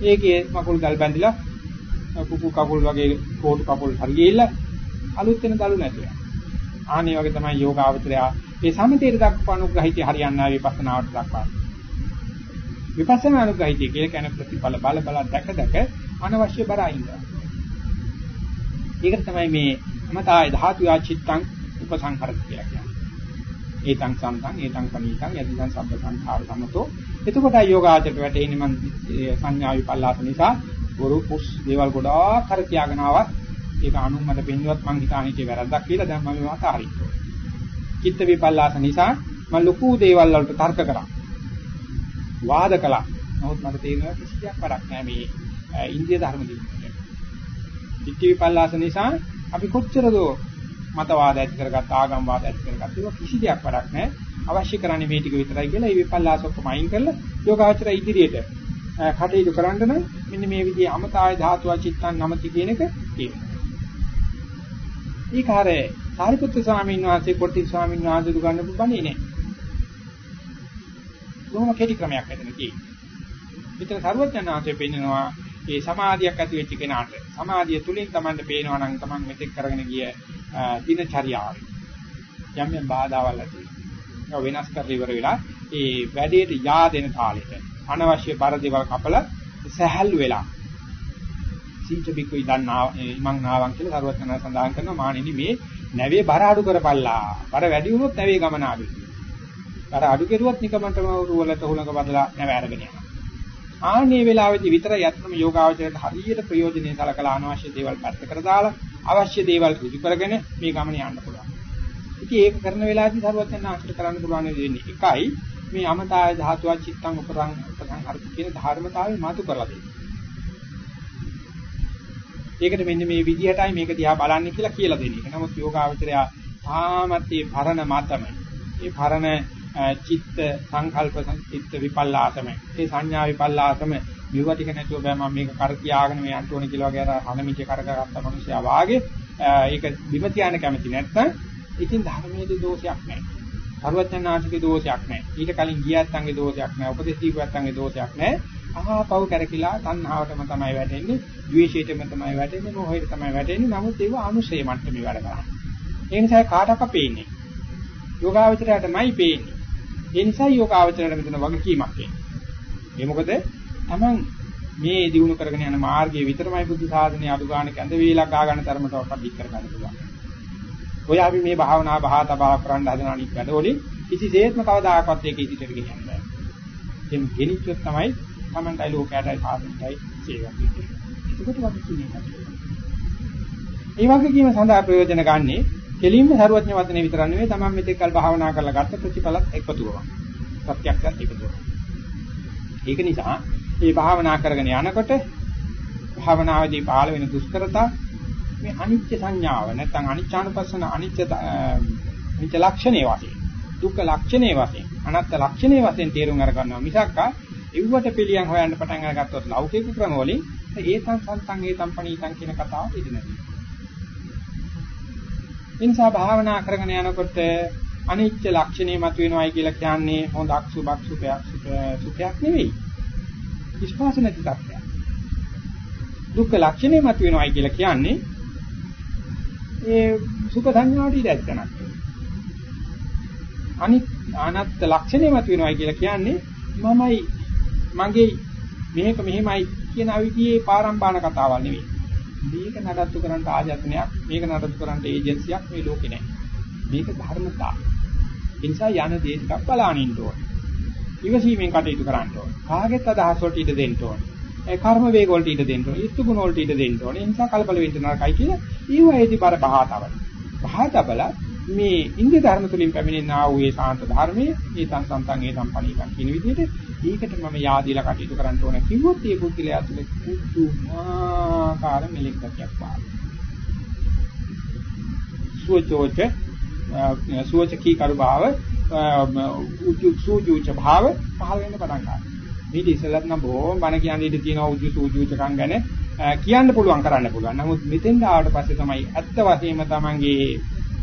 ඒකේ මකුළු ගල් බැඳිලා කුකු කකුල් වගේ කෝටු කකුල් හරියෙilla අලුත් වෙන දළු නැතුව. ආනේ වගේ තමයි යෝගාවචරය මේ සමතේට දක්වපු අනුග්‍රහිතය හරියන්නේ නැහැ විපස්සනාවට දක්වනවා. විපස්සනා අනුග්‍රහිතය කියලා කියන ප්‍රතිඵල බල බල දැක දැක අනවශ්‍ය බර අයින් කරනවා. ඒක තමයි මේ මතාය ධාතු ආචිත්තං උපසංහරති කියලා කියන්නේ. ඒතං සම්තං ඒතං පනීතං යදිදං සම්ප සංඛාර සමතෝ එතකොට යෝගාචරයට වැටෙන්නේ මන් සංඥා විපල්ලාස නිසා ගොරු පුස් දේවල් ගොඩාක් කර තියාගෙන ආවත් ඒක අනුමත පෙන්වුවත් මං හිතාන හිතේ වැරද්දක් කියලා දැන් මම මේවට හරියි. චිත්ත විපල්ලාස නිසා මම ලොකු දේවල් වලට තර්ක කරා. වාද කළා. නමුත් මට තේරෙනවා කිසි දෙයක් කරක් නැහැ මේ ඉන්දිය ධර්ම දිනුනේ. චිත්ත විපල්ලාස නිසා අපි කොච්චර දෝ මතවාද ඇති කරගත්ත ආගම් වාද ඇති කරගත්ත ඒක කිසි දෙයක් වැඩක් නැහැ. අවශ්‍ය කරන්නේ මේ ටික විතරයි කියලා මේ විපල්ලාස ඔක්කොම අයින් කරලා යෝගාචර ඉදිරියට කටයුතු කරන්න නම් මෙන්න මේ විදිහේ අමතාය ධාතුව චිත්තං නමති කියන එක තියෙනවා. ඊකාරේ සාරිපුත්‍ර ස්වාමීන් වහන්සේ කොටි ස්වාමීන් වහන්සේ දුගන්නපු බණේ නෑ. බොහොම කෙටි ක්‍රමයක් මෙතන තියෙනවා. විතර සරුවචනාංශය පෙන්නනවා මේ සමාධියක් ඇති වෙච්ච කෙනාට සමාධිය තුලින් Tamanne පේනවා නම් Taman මෙතෙක් කරගෙන ගිය දිනචරියාව. යම් යම් බාධාවල් ඇති වෙනවා. වෙනස් කරලා ඉවර වෙලා ඒ වැඩේට yaadෙන තාලෙට අනවශ්‍ය බර දේවල් කපලා සැහැල්ලු වෙලා සීච බිකු ඉදන්නා ඉමං නාවන් කියලා සරුවචන සඳහන් කරනවා මානිනි මේ නැවේ බර අඩු කරපල්ලා. බර වැඩි වුණොත් නැවේ ගමන අඩුයි. බර අඩු කෙරුවොත් නිකමන්ටම උරුවලට හුලඟ බදලා නැව අරගෙන යනවා. ආන්නේ වෙලාවේදී විතරයි යත්නම යෝගාවචරයට හරියට ප්‍රයෝජනෙ සලකලා අනවශ්‍ය දේවල් පැත්ත කර දාලා අවශ්‍ය දේවල් ඍජු කරගෙන මේ ගමන යන්න පුළුවන්. ඉතින් ඒක කරන වෙලාවේදී සරුවචන ආශ්‍රිත කරන්න පුළුවන් වෙන්නේ එකයි මේ අමතාය ධාතුව චිත්තං උපරං උපසං අර්ථ කියන ධර්මතාවය මාතු කරලා දෙන්නේ. ඒකට මෙන්න මේ විදිහටයි මේක දිහා බලන්නේ කියලා කියලා දෙන එක. නමුත් යෝගාවචරය තාමත් මේ පරණ මතම, මේ පරණ චිත්ත සංකල්ප චිත්ත විපල්ලාසම, මේ සංඥා විපල්ලාසම විවටික නැතුව බෑ මම මේක කර තියාගෙන මේ යන්න ඕනේ කියලා වගේ අර හනමිච කරගත්ත මිනිසයා වාගේ ඒක බිම තියාන කැමති නැත්නම් ඉතින් ධර්මයේ දෝෂයක් නැහැ. සර්වඥාන්තිකේ දෝෂයක් නැහැ. ඊට කලින් ගියත් අංගේ දෝෂයක් නැහැ. උපදේශ දීපුවත් අංගේ දෝෂයක් නැහැ. අහපව කරකිලා තණ්හාවටම තමයි වැටෙන්නේ, ද්වේෂයටම තමයි වැටෙන්නේ, මොහයට තමයි වැටෙන්නේ. නමුත් ඒව අනුසය මට්ටමේ වැඩ කරන්නේ. ඒ නිසා කාටක පේන්නේ. යෝගාවචරයටමයි පේන්නේ. ඒ නිසා යෝගාවචරයට මෙතන වගකීමක් එන්නේ. ඒ මොකද Taman මේ දිනු කරගෙන යන මාර්ගයේ විතරමයි බුද්ධ සාධනය අඩු ගන්න කැඳ වේලක් ගා ගන්න තරමට වඩා කර ගන්න පුළුවන්. ඔය අපි මේ භාවනා බහා තබා කරන්න හදන අනිත් වැඩවලින් කිසිසේත්ම කවදාකවත් ඒක ඉදිරියට ගෙනියන්න බෑ. එම් ගෙනිච්චොත් තමයි Tamanටයි ලෝකයටයි සාධනටයි සේවයක් වෙන්නේ. ඒකට වගේ කියන්නේ. ඒ වගේ කීම සඳහා ප්‍රයෝජන ගන්නේ කෙලින්ම ਸਰවඥ වදනේ විතර නෙවෙයි Taman මෙතෙක් කල් භාවනා කරලා ගත්ත ප්‍රතිඵලත් එකතුවම. ප්‍රත්‍යක්ෂත් එකතුවම. ඒක නිසා මේ භාවනා කරගෙන යනකොට භාවනාවේදී පහළ වෙන දුෂ්කරතා මේ අනිත්‍ය සංඥාව නැත්නම් අනිච්චානුපස්සන අනිත්‍ය අනිත්‍ය ලක්ෂණේ වශයෙන් දුක්ඛ ලක්ෂණේ වශයෙන් අනාත්ම ලක්ෂණේ වශයෙන් තේරුම් අරගන්නවා මිසක්කා එව්වට පිළියම් හොයන්න පටන් අරගත්තොත් ලෞකික ක්‍රම වලින් ඒතං සන්තං ඒතං පණීතං කියන කතාව ඉදිරියට. ඉන්සා භාවනා කරගෙන යනකොට අනිත්‍ය ලක්ෂණේ මතුවෙනවයි කියලා කියන්නේ හොඳක් සුබක් සුඛයක් සුඛයක් නෙවෙයි. විශ්වාස නැති තත්ත්වයක්. දුක්ඛ ලක්ෂණේ මතුවෙනවයි කියලා කියන්නේ ඒ සුඛ සංඥාවට ඉඩ ඇත්තනක්. අනිත් අනත්ත් ලක්ෂණේ මතුවෙනවයි කියලා කියන්නේ මමයි මගේ මේක මෙහෙමයි කියන අවිදියේ පාරම්පාන කතාවක් නෙවෙයි. මේක නඩත්තු කරන්න ආයතනයක්, මේක නඩත්තු කරන්න ඒජන්සියක් මේ ලෝකේ නැහැ. මේක ධර්මතා. ඒ නිසා යන දේ ටිකක් බලන්න ඉන්න ඕනේ. ඉවසීමෙන් කටයුතු කරන්න ඕනේ. කාගෙත් අදහස් වලට ඉඩ දෙන්න ඕනේ. ඒ කර්ම වේග වලට ඉඩ දෙන්න ඕනේ. ඊත්තු ගුණ වලට ඉඩ දෙන්න ඕනේ. ඒ නිසා කලබල වෙන්න නරකයි කියලා ඊවැයිදී බර බහාතවල. බහාතබල මේ ඉන්දිය ධර්ම තුලින් පැමිණෙන ආ වූ ඒ සාන්ත ධර්මයේ ඒ සංසන්තන් ඒ සම්පණීකම් කියන විදිහට ඒකට මම yaadila කටයුතු කරන්න ඕන කිව්වොත් ඒ පුද්ගලයා තුළ පුදුමාකාර මෙලෙක් ගතියක් පාන. සුවචෝච සුවචකී කරු භාව උජු සූජුච භාව පහළ වෙන්න පටන් ගන්නවා. මේ ඉස්සෙල්ලත් නම් බොහොම බණ කියන්නේ ඉඳී තියෙනවා උජු සූජුචකම් ගැන කියන්න පුළුවන් කරන්න පුළුවන්. නමුත් මෙතෙන් ආවට පස්සේ තමයි ඇත්ත වශයෙන්ම තමන්ගේ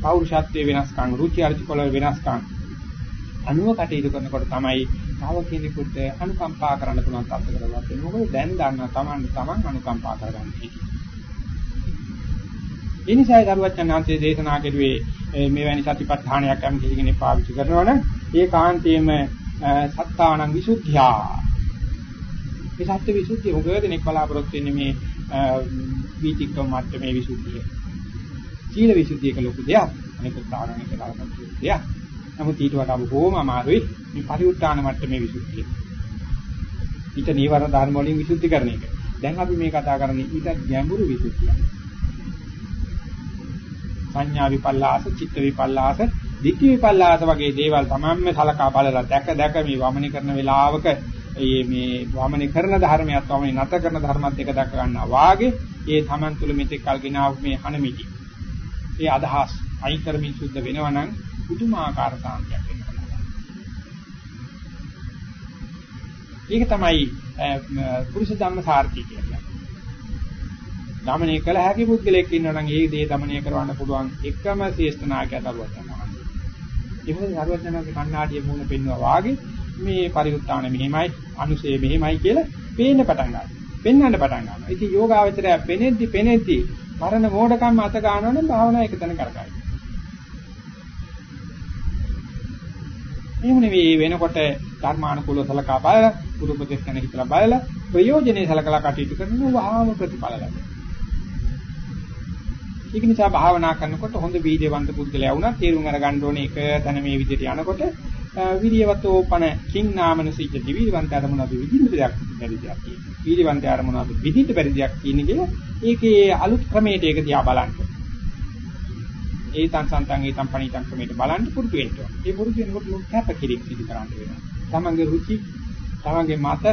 පෞරුෂත්වයේ වෙනස්කම්, රුචි අරුචිකල වෙනස්කම් අනුව කටයුතු කරනකොට තමයි තව කෙනෙකුට අනුකම්පා කරන්න පුළුවන් තත්ත්වයකට වෙන්නේ. මොකද දැන් දන්නා Taman Taman අනුකම්පා කරගන්න කීටි. ඒ නිසායි දරුවචනාංශයේ දේශනා කෙරුවේ මෙවැනි සතිපට්ඨානයක් යම් කෙනෙක් පාවිච්චි කරනවනම් ඒ කාන්තේම සත්තානං විසුද්ධියා. ඒ සත්‍ය විසුද්ධිය උගව දෙනෙක් බලාපොරොත්තු වෙන්නේ මේ වීතික්කම මට්ටමේ විසුද්ධිය. සීල විසුද්ධියක ලොකු දෙයක්. මේක ප්‍රාණණය කරගන්න දෙයක්. නමුත් ඊට වඩා බොහෝම අමාරුයි මේ පරිඋත්ථාන මට්ටමේ විසුද්ධිය. ඊට නීවරණ ධර්ම වලින් විසුද්ධි කරන එක. දැන් අපි මේ කතා කරන්නේ ඊට ගැඹුරු විසුද්ධියක්. සංඥා විපල්ලාස, චිත්ත විපල්ලාස, ධිට්ඨි විපල්ලාස වගේ දේවල් tamamම සලකා බලලා දැක දැක මේ වමනි කරන වෙලාවක මේ වමනි කරන ධර්මයක් වමනි නැත කරන ධර්මත් එක දැක ගන්නවා වාගේ ඒ Taman තුල මෙතෙක් කල් ගినాව මේ හනමිටි ඒ අදහස් අයින් කරමින් සුද්ධ වෙනවා නම් පුදුමාකාර සාන්තියක් වෙනවා. ඒක තමයි පුරුෂ ධම්ම සාර්ථි කියලා කියන්නේ. දමනය කළ හැකි පුද්ගලෙක් ඉන්නවා නම් ඒ දේ දමනය කරවන්න පුළුවන් එකම ශ්‍රේෂ්ඨ නායකයා තමයි. ඒ මොකද සර්වඥාගේ කණ්ණාඩිය මූණ පෙන්වුවා වාගේ මේ පරිඋත්තාන මෙහිමයි, අනුසය මෙහිමයි කියලා පේන්න පටන් ගන්නවා. පෙන්වන්න පටන් ගන්නවා. ඉතින් යෝගාවචරය පෙනෙද්දි පෙනෙද්දි මරණ මෝඩකම් අත ගන්නවනම් භාවනා එක තැන කරගන්න. එහෙම නෙවෙයි වෙනකොට ධර්මානුකූලව සලකා බලලා පුරුපදේශ ගැන හිතලා බලලා ප්‍රයෝජනේ සලකලා කටයුතු කරනවා වහාම ප්‍රතිඵල ලැබෙනවා. ඒක නිසා භාවනා කරනකොට හොඳ වීර්යවන්ත පුද්ගලයා වුණත් තේරුම් අරගන්න ඕනේ එක තැන මේ විදිහට යනකොට විරියවතෝපන කිං නාමන සිච්ච දිවිවන්තයාට මොනවද විදිහට දෙයක් බැරි දෙයක් කියන්නේ. වීර්යවන්තයාට මොනවද විදිහට බැරි දෙයක් කියන්නේ කියලා ඒකේ අලුත් ක්‍රමයට ඒක දිහා බලන්න. ඒ තන් සන්තන් ඒ තන් පණිතන් ක්‍රමයට බලන්න පුරුදු වෙන්න ඕනේ. ඒ පුරුදු වෙනකොට ලොකු කැපකිරීම සිදු කරන්න වෙනවා. තමන්ගේ රුචි, තමන්ගේ මත,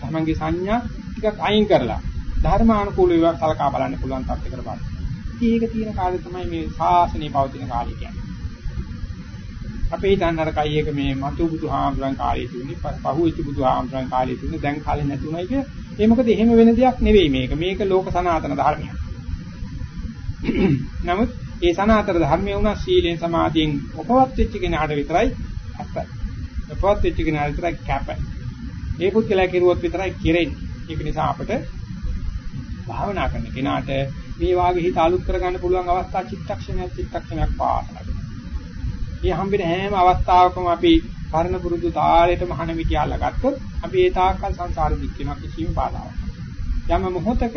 තමන්ගේ සංඥා ටිකක් අයින් කරලා ධර්මානුකූලව ඒවා සලකා බලන්න පුළුවන් තත්ත්වයකට බලන්න. ඒක තියෙන කාලේ තමයි මේ ශාසනය පවතින කාලය කියන්නේ. අපේ හිතන්න අර කයි එක මේ මතු බුදුහාමුදුරන් කාලේ තිබුණේ පහුවෙච්ච බුදුහාමුදුරන් කාලේ තිබුණේ දැන් කාලේ නැතුණයි කිය. ඒ මොකද එහෙම වෙන දෙයක් නෙවෙයි මේක. මේක ලෝක සනාතන ධර්මයක්. නමුත් ඒ සනාතන ධර්මයේ උනා සීලෙන් සමාධියෙන් උපවත් වෙච්ච කෙනාට විතරයි අපයි. උපවත් වෙච්ච කෙනාට විතරයි කැපයි. ඒ පුද්ගලයා කෙරුවොත් විතරයි කෙරෙන්නේ. ඒක නිසා අපිට භාවනා කරන කෙනාට මේ වාගේ හිත අලුත් කරගන්න පුළුවන් අවස්ථා චිත්තක්ෂණයක් චිත්තක්ෂණයක් පාසලා මේ හම්බෙන හැම අවස්ථාවකම අපි පරණ පුරුදු තාලෙට මහාන මිටියල්ලා ගත්තොත් අපි ඒ තාක්කල් සංසාර දික් වෙනවා කිසිම බාධාවක්. යම් මොහොතක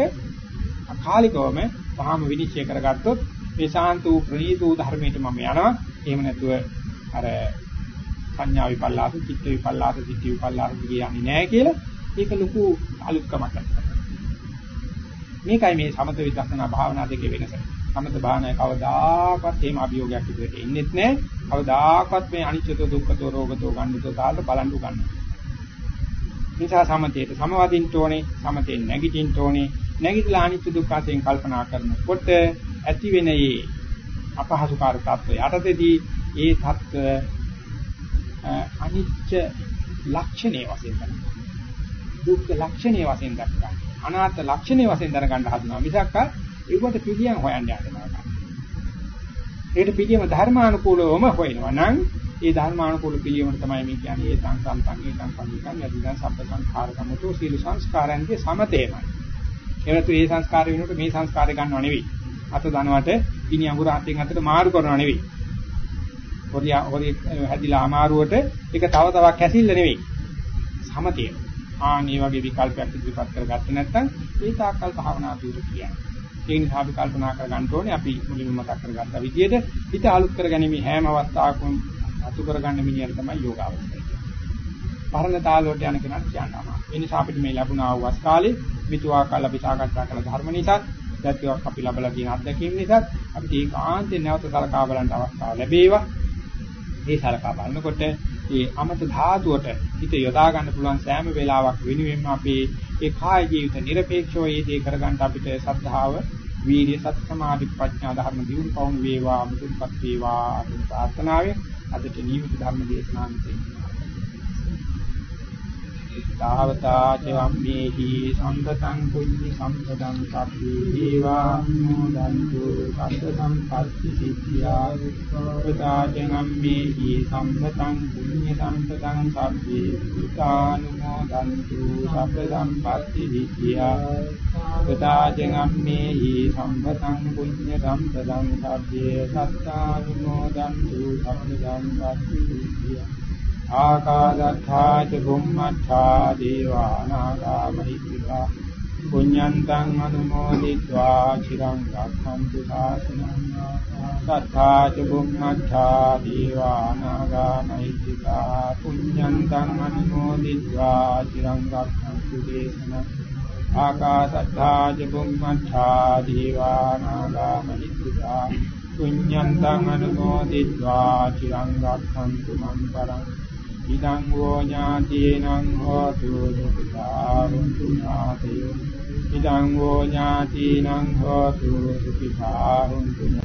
අකාලිකවම වහාම විනිශ්චය කරගත්තොත් මේ ශාන්ත වූ ප්‍රණීත වූ ධර්මයට මම යනවා. එහෙම නැතුව අර සංඥා විපල්ලාස, චිත්ත විපල්ලාස, ධිට්ඨි විපල්ලාස කියන්නේ නැහැ කියලා ඒක ලොකු අලුත්කමක් මේකයි මේ සමත විදර්ශනා භාවනා දෙකේ වෙනස. සමත භාවනාවේ කවදාකවත් එහෙම අභියෝගයක් ඉදිරියට එන්නේත් නැහැ. කවදාකවත් මේ අනිත්‍යතෝ දුක්ඛතෝ රෝගතෝ ගන්නතෝ කාලට බලන් උගන්න. නිසා සමතේට සමවදින්න ඕනේ, සමතෙන් නැගිටින්න ඕනේ. නැගිටලා අනිත්‍ය දුක්ඛ වශයෙන් කල්පනා කරනකොට ඇති වෙන මේ අපහසුකාර තත්ත්වය යටතේදී ඒ තත්ත්ව අනිත්‍ය ලක්ෂණයේ වශයෙන් ගන්න. දුක්ඛ ලක්ෂණයේ වශයෙන් දක්වනවා. අනාත්ම ලක්ෂණයේ වශයෙන් දැනගන්න හදනවා. මිසක් ඒකට පිළියම් හොයන්න යනවා. ඒකට පිළියම ධර්මානුකූලවම හොයනවා නම් ඒ ධර්මානුකූල පිළියමට තමයි මේ කියන්නේ ඒ සංසම්පන් ඒ සංපන්නිකන් යදිදන් සබ්බ සංඛාරකමතෝ සීල සංස්කාරයන්ගේ සමතේමයි. එනතු ඒ සංස්කාරය වෙනකොට මේ සංස්කාරය ගන්නව නෙවෙයි. අත දනවට ඉනි අඟුර අතින් අතට මාරු කරනව නෙවෙයි. හොරිය හොරිය හැදිලා අමාරුවට ඒක තව තවක් ඇසිල්ල නෙවෙයි. සමතේ. ආන් මේ වගේ විකල්පයක් ඉදිරිපත් කරගත්තේ නැත්නම් ඒ තාක්කල් භාවනා දුරු කියන්නේ. ඒ නිසා අපි කල්පනා කර ගන්න ඕනේ අපි මුලින්ම මතක් කරගත්ත විදිහට හිත අලුත් කරගැනීම හැම අවස්ථාවකම අතු කරගන්න මිනිහට තමයි යෝගාවචරය. පරණ තාලවලට යන කෙනාට කියනවා. ඒ නිසා අපිට මේ ලැබුණා වූ වස් කාලේ මිතුවා කාල අපි සාකච්ඡා කළ ධර්ම නිසා දැක්කවක් අපි ලබලා තියෙන අත්දැකීම් නිසා අපිට ඒකාන්තයෙන් නැවත සලකා බලන්න අවස්ථාව ලැබේවා. මේ සලකා බලනකොට මේ අමත ධාතුවට හිත යොදා ගන්න පුළුවන් සෑම වෙලාවක් වෙනුවෙන්ම අපේ ඒ කාය ජීවිත নিরপেক্ষව ඒ දේ කරගන්න අපිට ශ්‍රද්ධාව, වීර්ය, සත් සමාධි, ප්‍රඥා ධර්ම දියුණු පවුණු වේවා, මුතුන්පත් වේවා අද ප්‍රාර්ථනාවෙන් අදට නියමිත ධර්ම දේශනාව මෙතෙන් තාවතා චවම්මේහි සම්පතං කුඤ්ඤ සම්පතං සබ්බේ දීවා නෝදන්තු සබ්බ සම්පත්ති සිද්ධියා විස්වාවතා චවම්මේහි සම්පතං කුඤ්ඤ සම්පතං සබ්බේ සුතානුමෝදන්තු සබ්බ සම්පත්ති සිද්ධියා වතා චවම්මේහි සම්පතං කුඤ්ඤ සම්පතං සබ්බේ සත්තානුමෝදන්තු සබ්බ සම්පත්ති සිද්ධියා ආකාදත්තා ච බුම්මත්තා දේවානාගාමහිත්‍තිකා පුඤ්ඤන්තං අනුමෝදිत्वा චිරං රක්ඛන්තු සාසනං සත්තා ච බුම්මත්තා දේවානාගාමහිත්‍තිකා පුඤ්ඤන්තං අනුමෝදිत्वा චිරං රක්ඛන්තු දේශනං ආකාසත්තා ච බුම්මත්තා දේවානාගාමහිත්‍තිකා පුඤ්ඤන්තං අනුමෝදිत्वा චිරං රක්ඛන්තු මං පරං ඉදං වූ ඥාතීනං හෝතු සුඛිතා හොන්තු ඥාතයෝ ඉදං වූ ඥාතීනං හෝතු සුඛිතා හොන්තු